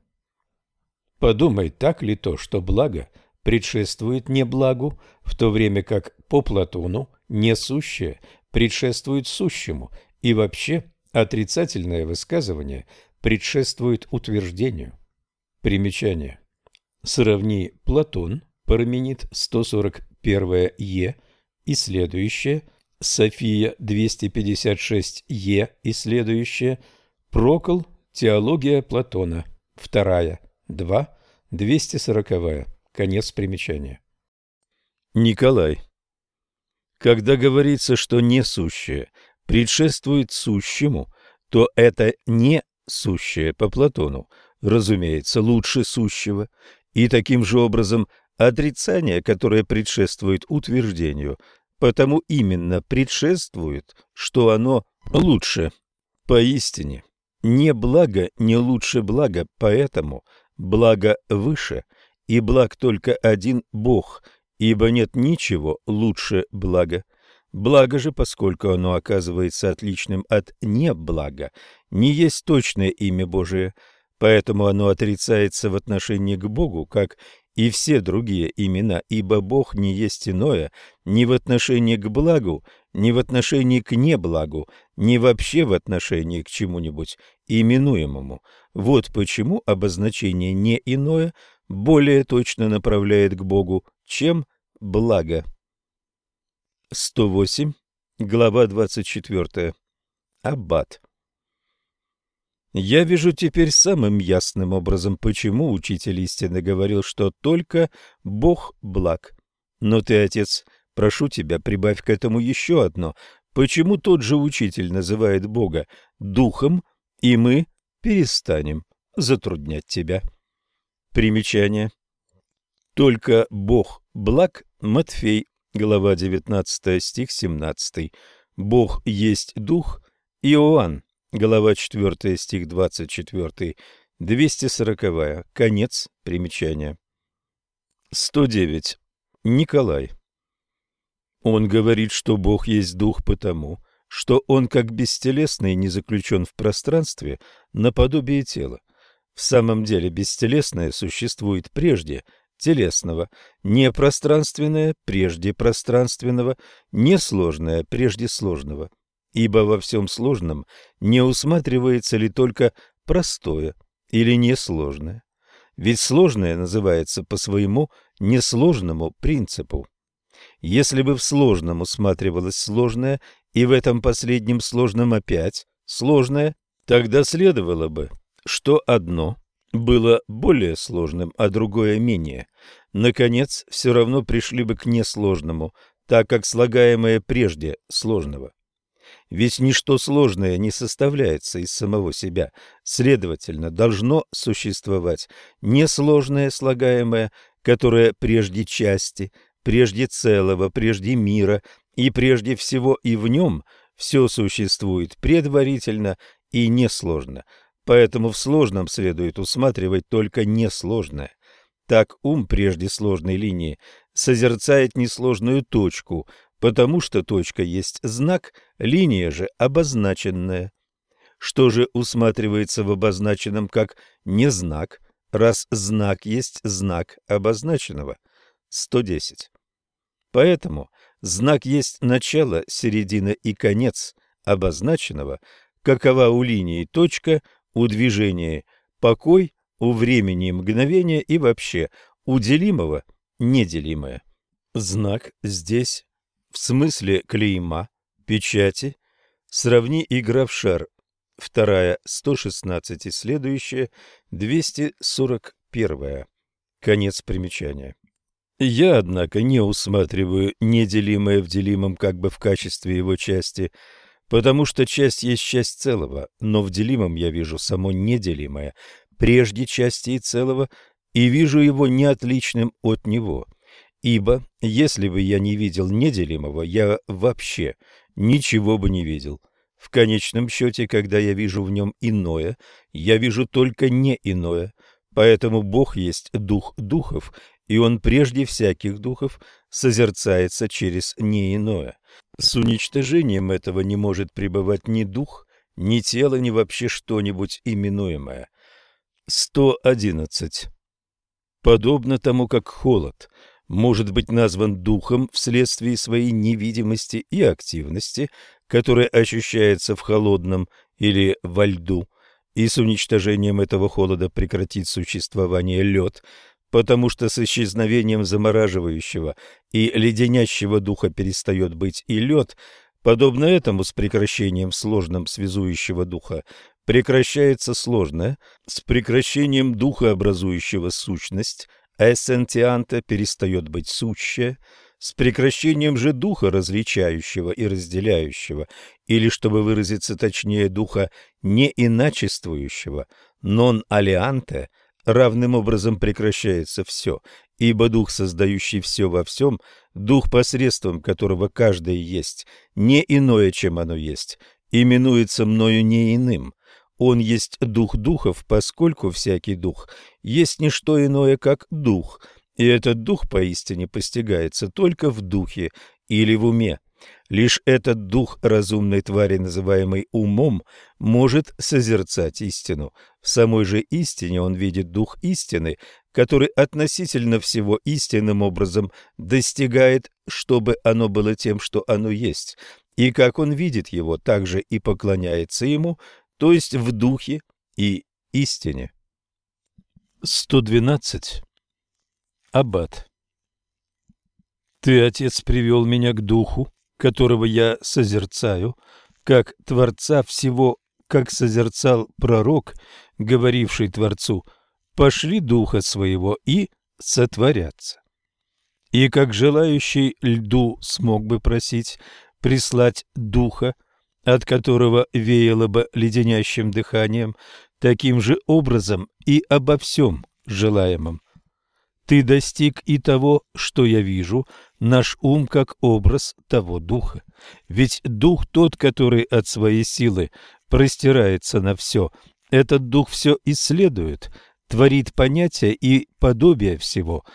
Speaker 1: Подумай, так ли то, что благо предшествует неблагу, в то время как по Платону несущее предшествует сущему, и вообще отрицательное высказывание предшествует утверждению. Примечание. Сравни Платон, Парменид 141 Е и следующее, София 256 Е и следующее, Прокол, Теология Платона, вторая, 2, 240 Конец примечания. Николай. Когда говорится, что несущее предшествует сущему, то это не сущее по Платону, разумеется, лучше сущего, и таким же образом отрицание, которое предшествует утверждению, потому именно предшествует, что оно лучше. Поистине, не благо не лучше блага, поэтому благо выше, и благ только один Бог, ибо нет ничего лучше блага. Благо же, поскольку оно оказывается отличным от неблага, не есть точное имя Божие, поэтому оно отрицается в отношении к Богу, как и все другие имена, ибо Бог не есть иное ни в отношении к благу, ни в отношении к неблагу, ни вообще в отношении к чему-нибудь именуемому. Вот почему обозначение «не иное» более точно направляет к Богу, чем «благо». 108, глава 24. Аббат. Я вижу теперь самым ясным образом, почему учитель истины говорил, что только Бог благ. Но ты, отец, прошу тебя, прибавь к этому еще одно. Почему тот же учитель называет Бога Духом, и мы перестанем затруднять тебя? Примечание. Только Бог благ, Матфей глава 19, стих 17. Бог есть Дух, Иоанн, глава 4, стих 24, 240, конец примечания. 109. Николай. Он говорит, что Бог есть Дух потому, что Он как бестелесный не заключен в пространстве наподобие тела. В самом деле бестелесное существует прежде телесного, не пространственное прежде пространственного, не сложное прежде сложного. Ибо во всем сложном не усматривается ли только простое или несложное. Ведь сложное называется по своему несложному принципу. Если бы в сложном усматривалось сложное, и в этом последнем сложном опять сложное, тогда следовало бы, что одно было более сложным, а другое менее. Наконец, все равно пришли бы к несложному, так как слагаемое прежде сложного. Ведь ничто сложное не составляется из самого себя, следовательно, должно существовать несложное слагаемое, которое прежде части, прежде целого, прежде мира и прежде всего и в нем все существует предварительно и несложно – Поэтому в сложном следует усматривать только несложное. Так ум прежде сложной линии созерцает несложную точку, потому что точка есть знак, линия же обозначенная. Что же усматривается в обозначенном как не знак, раз знак есть знак обозначенного? 110. Поэтому знак есть начало, середина и конец обозначенного, какова у линии точка – у движения покой, у времени мгновение и вообще у делимого неделимое. Знак здесь в смысле клейма, печати, сравни игра в шар, вторая 116 и следующая 241. Конец примечания. Я, однако, не усматриваю неделимое в делимом как бы в качестве его части – Потому что часть есть часть целого, но в делимом я вижу само неделимое, прежде части и целого, и вижу его неотличным от него. Ибо, если бы я не видел неделимого, я вообще ничего бы не видел. В конечном счете, когда я вижу в нем иное, я вижу только не иное. Поэтому Бог есть дух духов, и Он прежде всяких духов созерцается через не иное. С уничтожением этого не может пребывать ни дух, ни тело, ни вообще что-нибудь именуемое. 111. подобно тому, как холод может быть назван духом вследствие своей невидимости и активности, которая ощущается в холодном или во льду, и с уничтожением этого холода прекратит существование лед, потому что с исчезновением замораживающего и леденящего духа перестает быть и лед, подобно этому с прекращением сложным связующего духа прекращается сложное, с прекращением духа, образующего сущность, эссентианта перестает быть сущее, с прекращением же духа, различающего и разделяющего, или, чтобы выразиться точнее, духа неиначествующего, нон-алианте, равным образом прекращается все, ибо дух, создающий все во всем, дух, посредством которого каждое есть, не иное, чем оно есть, именуется мною не иным, он есть дух духов, поскольку всякий дух есть не что иное, как дух, и этот дух поистине постигается только в духе или в уме. Лишь этот дух разумной твари, называемый умом, может созерцать истину. В самой же истине он видит дух истины, который относительно всего истинным образом достигает, чтобы оно было тем, что оно есть. И как он видит его, так же и поклоняется ему, то есть в духе и истине. 112. Аббат. Ты, Отец, привел меня к духу, которого я созерцаю, как Творца всего, как созерцал пророк, говоривший Творцу, пошли духа своего и сотворятся. И как желающий льду смог бы просить прислать духа, от которого веяло бы леденящим дыханием, таким же образом и обо всем желаемом. Ты достиг и того, что я вижу, наш ум как образ того духа. Ведь дух тот, который от своей силы простирается на все, этот дух все исследует, творит понятия и подобие всего.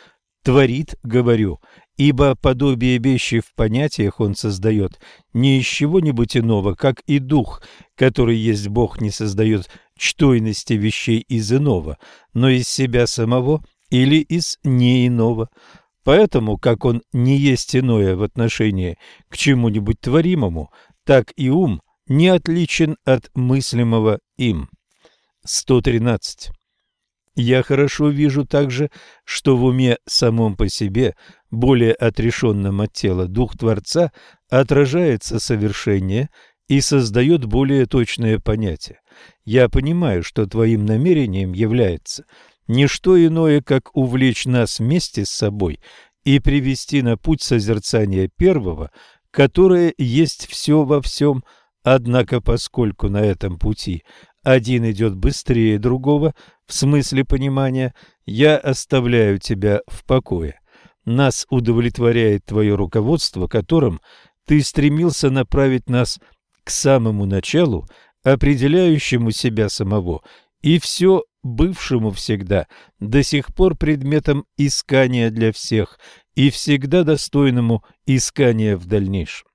Speaker 1: Творит, говорю, ибо подобие вещи в понятиях он создает не из чего-нибудь иного, как и дух, который есть Бог, не создает чтойности вещей из иного, но из себя самого или из не иного. Поэтому, как он не есть иное в отношении к чему-нибудь творимому, так и ум не отличен от мыслимого им. 113. Я хорошо вижу также, что в уме самом по себе, более отрешенном от тела, дух Творца отражается совершеннее и создает более точное понятие. Я понимаю, что твоим намерением является не что иное, как увлечь нас вместе с собой и привести на путь созерцания первого, которое есть все во всем, однако поскольку на этом пути один идет быстрее другого, в смысле понимания, я оставляю тебя в покое. Нас удовлетворяет твое руководство, которым ты стремился направить нас к самому началу, определяющему себя самого, и все бывшему всегда, до сих пор предметом искания для всех и всегда достойному искания в дальнейшем.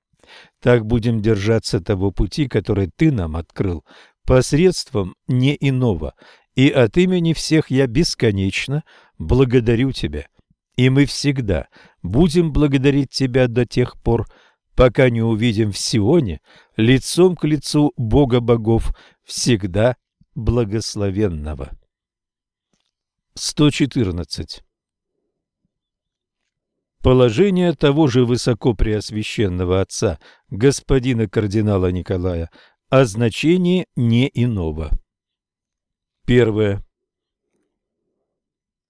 Speaker 1: Так будем держаться того пути, который ты нам открыл, посредством не иного, и от имени всех я бесконечно благодарю тебя. И мы всегда будем благодарить тебя до тех пор, пока не увидим в Сионе лицом к лицу Бога богов, всегда благословенного. 114. Положение того же высокопреосвященного отца, господина кардинала Николая, о значении не иного. Первое.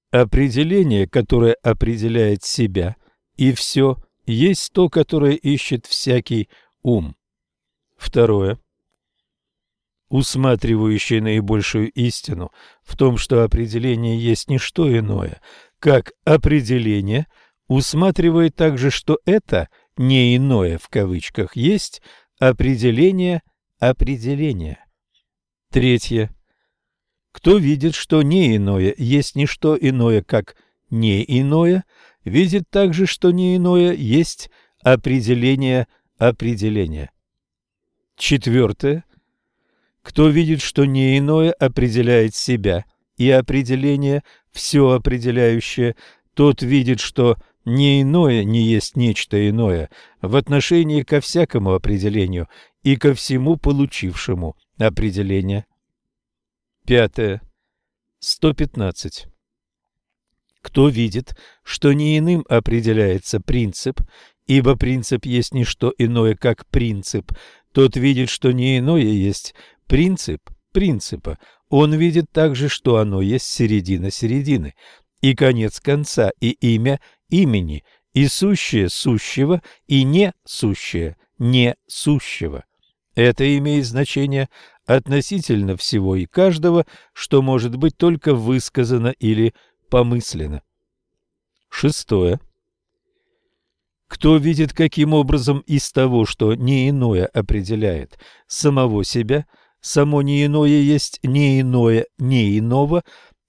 Speaker 1: Определение, которое определяет себя и все, есть то, которое ищет всякий ум. Второе. Усматривающее наибольшую истину в том, что определение есть не что иное, как определение, усматривает также, что это «не иное» в кавычках есть определение определения. Третье. Кто видит, что не иное есть не что иное, как не иное, видит также, что не иное есть определение определения. Четвертое. Кто видит, что не иное определяет себя и определение, все определяющее, тот видит, что не иное не есть нечто иное в отношении ко всякому определению и ко всему получившему определение. Пятое. 115. Кто видит, что не иным определяется принцип, ибо принцип есть не что иное, как принцип, тот видит, что не иное есть принцип принципа. Он видит также, что оно есть середина середины, и конец конца, и имя имени, и сущее сущего, и не сущее не сущего. Это имеет значение относительно всего и каждого, что может быть только высказано или помысленно. Шестое. Кто видит, каким образом из того, что не иное определяет самого себя, само не иное есть не иное, не иного,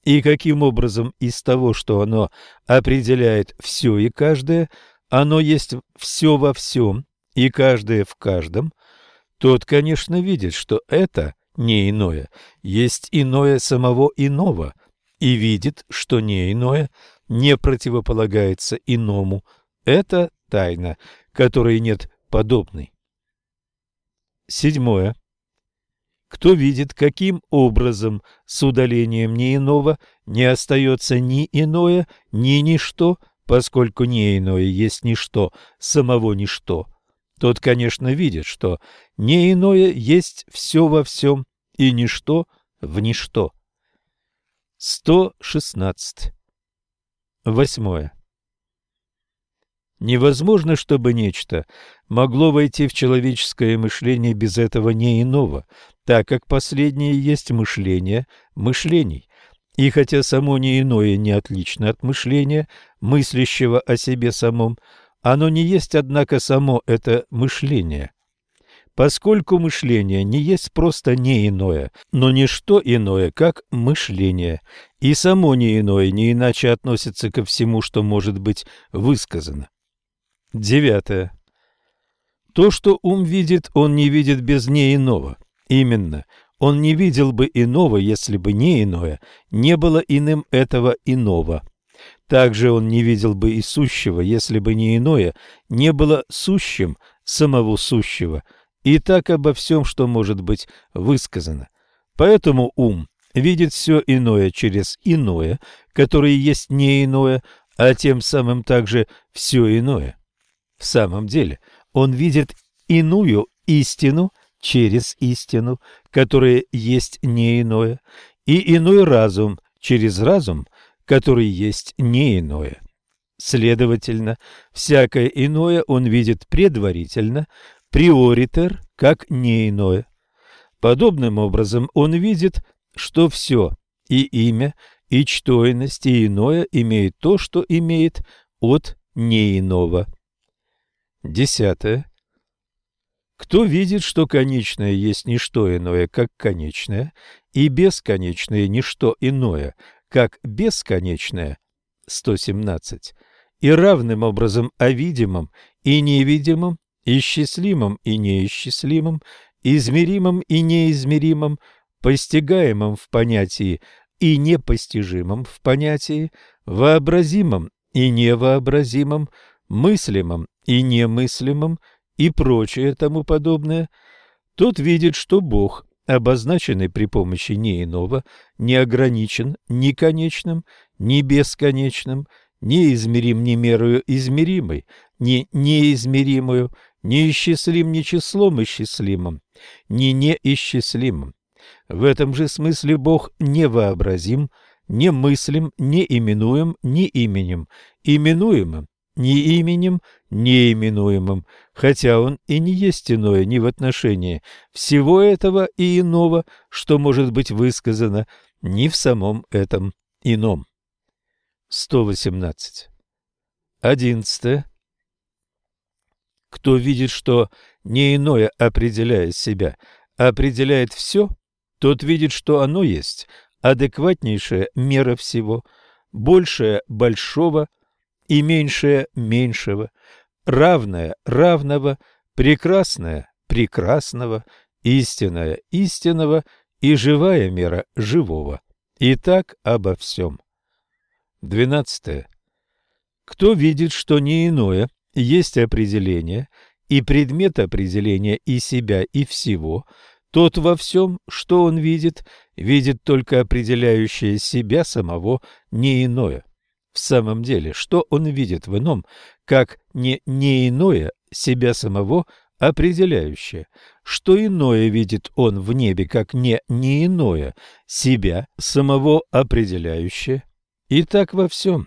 Speaker 1: и каким образом из того, что оно определяет все и каждое, оно есть все во всем и каждое в каждом, тот, конечно, видит, что это не иное, есть иное самого иного, и видит, что не иное не противополагается иному. Это тайна, которой нет подобной. Седьмое. Кто видит, каким образом с удалением не иного не остается ни иное, ни ничто, поскольку не иное есть ничто, самого ничто, тот, конечно, видит, что не иное есть все во всем и ничто в ничто. 116. Восьмое. Невозможно, чтобы нечто могло войти в человеческое мышление без этого не иного, так как последнее есть мышление мышлений. И хотя само не иное не отлично от мышления, мыслящего о себе самом, оно не есть, однако, само это мышление. Поскольку мышление не есть просто не иное, но не что иное, как мышление, и само не иное не иначе относится ко всему, что может быть высказано. Девятое. То, что ум видит, он не видит без не иного. Именно, он не видел бы иного, если бы не иное, не было иным этого иного. Также он не видел бы и сущего, если бы не иное не было сущим самого сущего, и так обо всем, что может быть высказано. Поэтому ум видит все иное через иное, которое есть не иное, а тем самым также все иное. В самом деле он видит иную истину через истину, которая есть не иное, и иной разум через разум, который есть не иное. Следовательно, всякое иное он видит предварительно, приоритер, как не иное. Подобным образом он видит, что все, и имя, и чтойность, и иное имеет то, что имеет от не иного. Десятое. Кто видит, что конечное есть не что иное, как конечное, и бесконечное не что иное, как бесконечное 117 и равным образом о видимом и невидимом, исчислимом и неисчислимом, измеримом и неизмеримом, постигаемом в понятии и непостижимом в понятии, вообразимом и невообразимом, мыслимом и немыслимом и прочее тому подобное, тот видит, что Бог обозначенный при помощи не иного, не ограничен ни конечным, ни бесконечным, не измерим ни мерою измеримой, ни неизмеримую, не исчислим ни числом исчислимым, ни неисчислимым. В этом же смысле Бог невообразим, не мыслим, не именуем, ни именем, именуемым, ни именем, неименуемым, хотя он и не есть иное ни в отношении всего этого и иного, что может быть высказано, ни в самом этом ином. 118. 11. Кто видит, что не иное, определяя себя, определяет все, тот видит, что оно есть адекватнейшая мера всего, большая большого – и меньшее меньшего, равное равного, прекрасное прекрасного, истинное истинного и живая мера живого. И так обо всем. Двенадцатое. Кто видит, что не иное есть определение, и предмет определения и себя, и всего, тот во всем, что он видит, видит только определяющее себя самого, не иное. В самом деле, что он видит в ином, как не не иное себя самого, определяющее? Что иное видит он в небе, как не не иное себя самого определяющее? И так во всем.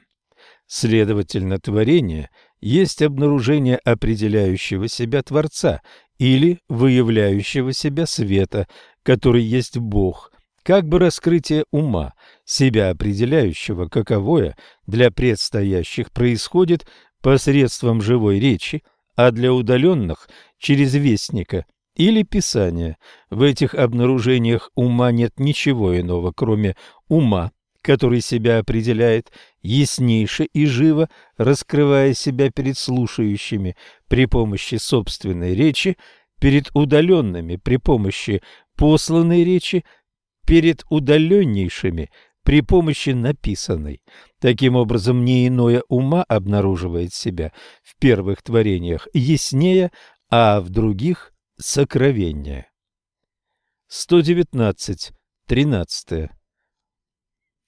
Speaker 1: Следовательно, творение есть обнаружение определяющего себя Творца или выявляющего себя света, который есть Бог, как бы раскрытие ума, себя определяющего, каковое для предстоящих происходит посредством живой речи, а для удаленных – через вестника или писания. В этих обнаружениях ума нет ничего иного, кроме ума, который себя определяет, яснейше и живо раскрывая себя перед слушающими при помощи собственной речи, перед удаленными при помощи посланной речи, перед удаленнейшими при помощи написанной. Таким образом, не иное ума обнаруживает себя в первых творениях яснее, а в других – сокровеннее. 119. 13.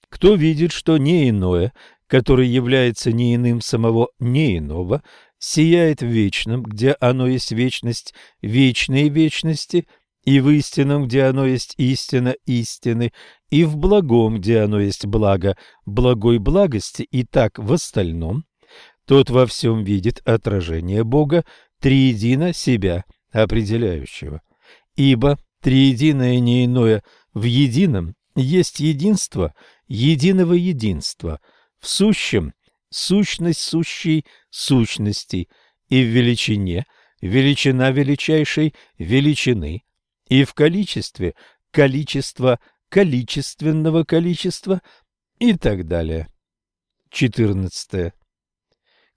Speaker 1: Кто видит, что не иное, который является не иным самого не иного, сияет в вечном, где оно есть вечность, вечные вечности, и в истинном, где оно есть истина истины, и в благом, где оно есть благо, благой благости, и так в остальном, тот во всем видит отражение Бога, триедино себя определяющего. Ибо триединое не иное в едином есть единство единого единства, в сущем сущность сущей сущности, и в величине величина величайшей величины, и в количестве количество количественного количества и так далее. 14.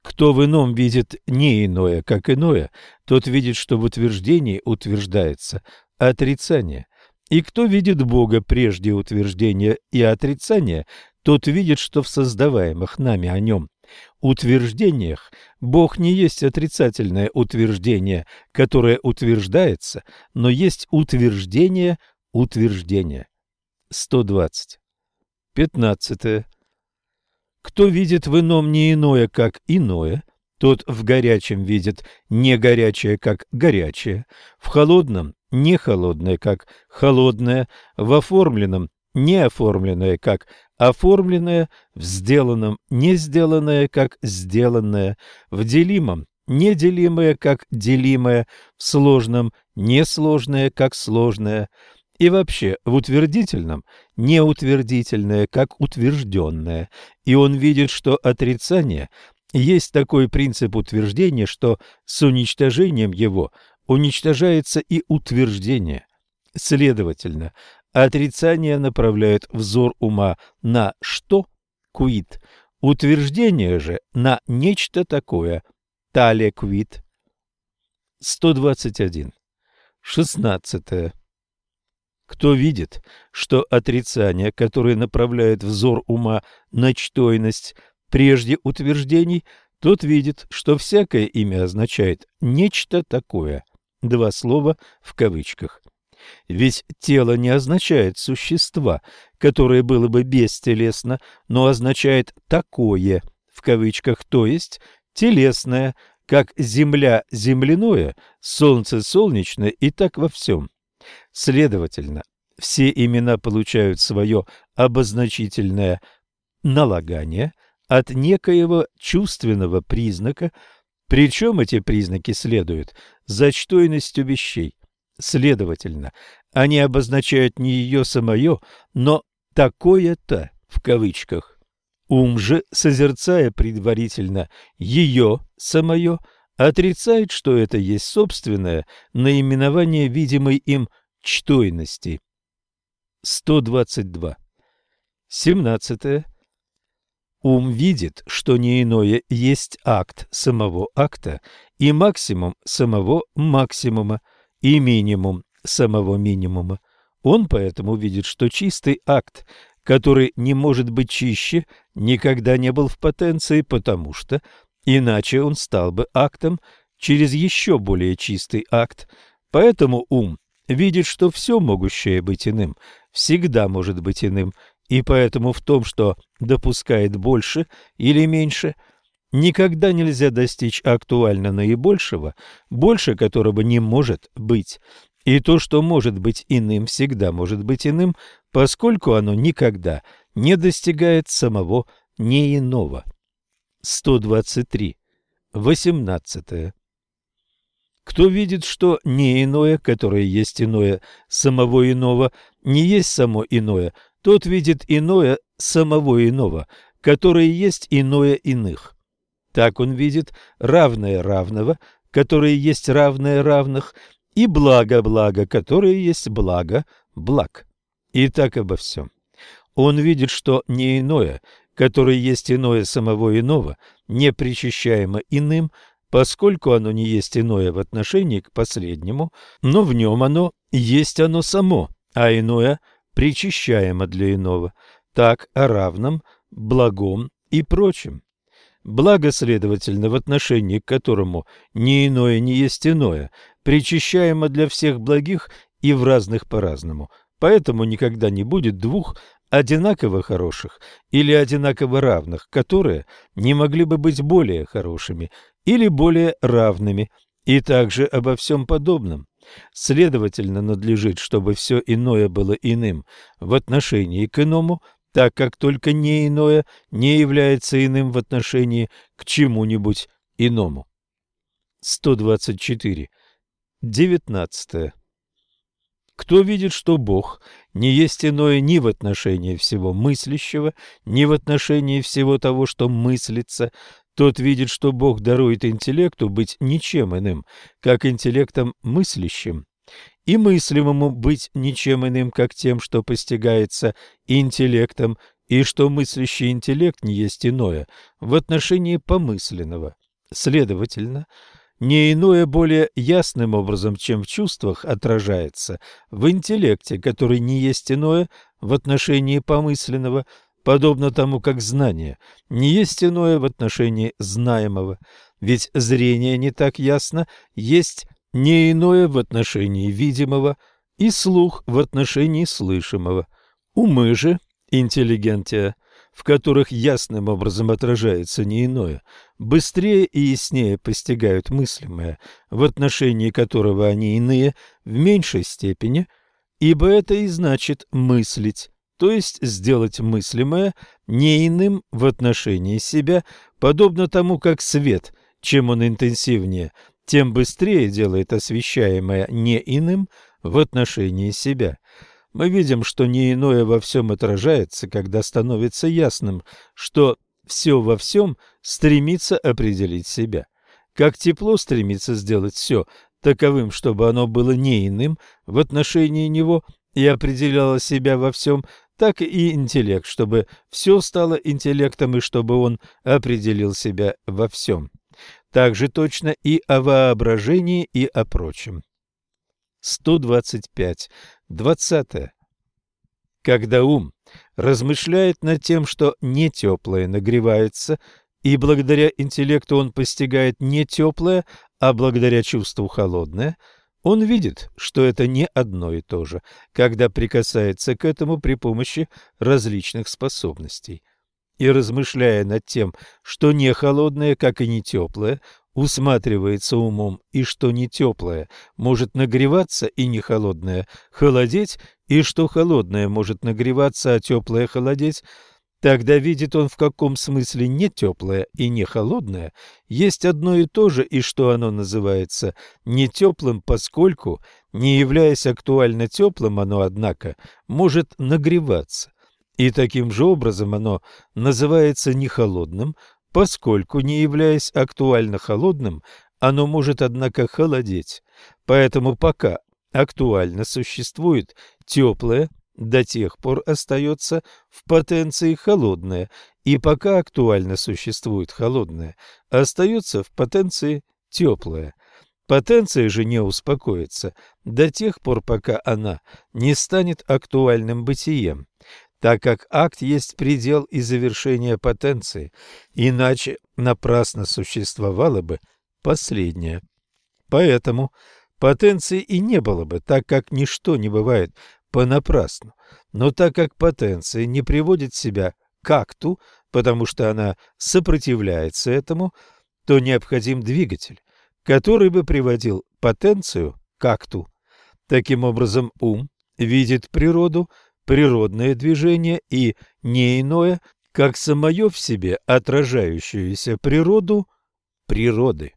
Speaker 1: Кто в ином видит не иное, как иное, тот видит, что в утверждении утверждается отрицание. И кто видит Бога прежде утверждения и отрицания, тот видит, что в создаваемых нами о нем утверждениях Бог не есть отрицательное утверждение, которое утверждается, но есть утверждение утверждения. 120. 15. Кто видит в ином не иное, как иное, тот в горячем видит не горячее, как горячее, в холодном не холодное, как холодное, в оформленном не оформленное, как оформленное, в сделанном не сделанное, как сделанное, в делимом неделимое, как делимое, в сложном несложное, как сложное, и вообще в утвердительном неутвердительное, как утвержденное. И он видит, что отрицание есть такой принцип утверждения, что с уничтожением его уничтожается и утверждение. Следовательно, отрицание направляет взор ума на что квит, утверждение же на нечто такое тале квит. 121. 16. Кто видит, что отрицание, которое направляет взор ума на чтойность прежде утверждений, тот видит, что всякое имя означает нечто такое – Два слова в кавычках. Ведь тело не означает существа, которое было бы бестелесно, но означает «такое» в кавычках, то есть телесное, как земля земляное, солнце солнечное и так во всем. Следовательно, все имена получают свое обозначительное налагание от некоего чувственного признака, причем эти признаки следуют за чтойностью вещей. Следовательно, они обозначают не ее самое, но «такое-то» в кавычках. Ум же, созерцая предварительно ее самое, отрицает, что это есть собственное наименование видимой им чтойности. 122. 17. Ум видит, что не иное есть акт самого акта и максимум самого максимума и минимум самого минимума. Он поэтому видит, что чистый акт, который не может быть чище, никогда не был в потенции, потому что иначе он стал бы актом через еще более чистый акт. Поэтому ум видит, что все могущее быть иным всегда может быть иным, и поэтому в том, что допускает больше или меньше, никогда нельзя достичь актуально наибольшего, больше которого не может быть. И то, что может быть иным, всегда может быть иным, поскольку оно никогда не достигает самого не иного. 123. 18. Кто видит, что не иное, которое есть иное самого иного, не есть само иное, тот видит иное самого иного, которое есть иное иных. Так он видит равное равного, которое есть равное равных, и благо благо, которое есть благо благ. И так обо всем. Он видит, что не иное, которое есть иное самого иного, не причащаемо иным, поскольку оно не есть иное в отношении к последнему, но в нем оно есть оно само, а иное причащаемо для иного, так о равном, благом и прочем. Благо, следовательно, в отношении к которому ни иное не есть иное, причащаемо для всех благих и в разных по-разному, поэтому никогда не будет двух одинаково хороших или одинаково равных, которые не могли бы быть более хорошими или более равными, и также обо всем подобном. Следовательно, надлежит, чтобы все иное было иным в отношении к иному, так как только не иное не является иным в отношении к чему-нибудь иному. 124. 19. Кто видит, что Бог не есть иное ни в отношении всего мыслящего, ни в отношении всего того, что мыслится, тот видит, что Бог дарует интеллекту быть ничем иным, как интеллектом мыслящим, и мыслимому быть ничем иным, как тем, что постигается интеллектом, и что мыслящий интеллект не есть иное в отношении помысленного. Следовательно, не иное более ясным образом, чем в чувствах, отражается в интеллекте, который не есть иное в отношении помысленного, подобно тому, как знание не есть иное в отношении знаемого, ведь зрение не так ясно, есть не иное в отношении видимого и слух в отношении слышимого. Умы же, интеллигентия, в которых ясным образом отражается не иное, быстрее и яснее постигают мыслимое, в отношении которого они иные в меньшей степени, ибо это и значит мыслить, то есть сделать мыслимое не иным в отношении себя, подобно тому, как свет, чем он интенсивнее, тем быстрее делает освещаемое не иным в отношении себя. Мы видим, что не иное во всем отражается, когда становится ясным, что все во всем стремится определить себя. Как тепло стремится сделать все таковым, чтобы оно было не иным в отношении него и определяло себя во всем, так и интеллект, чтобы все стало интеллектом и чтобы он определил себя во всем. Так же точно и о воображении и о прочем. 125. 20. Когда ум размышляет над тем, что не теплое нагревается, и благодаря интеллекту он постигает не теплое, а благодаря чувству холодное – он видит, что это не одно и то же, когда прикасается к этому при помощи различных способностей. И размышляя над тем, что не холодное, как и не теплое, усматривается умом, и что не теплое может нагреваться и не холодное холодеть, и что холодное может нагреваться, а теплое холодеть, Тогда видит он, в каком смысле не теплое и не холодное есть одно и то же, и что оно называется не теплым, поскольку, не являясь актуально теплым, оно, однако, может нагреваться. И таким же образом оно называется не холодным, поскольку, не являясь актуально холодным, оно может, однако, холодеть. Поэтому пока актуально существует теплое, до тех пор остается в потенции холодное, и пока актуально существует холодное, остается в потенции теплое. Потенция же не успокоится до тех пор, пока она не станет актуальным бытием. Так как акт есть предел и завершение потенции, иначе напрасно существовало бы последнее. Поэтому потенции и не было бы, так как ничто не бывает понапрасну. Но так как потенция не приводит себя к акту, потому что она сопротивляется этому, то необходим двигатель, который бы приводил потенцию к акту. Таким образом, ум видит природу, природное движение и не иное, как самое в себе отражающуюся природу природы.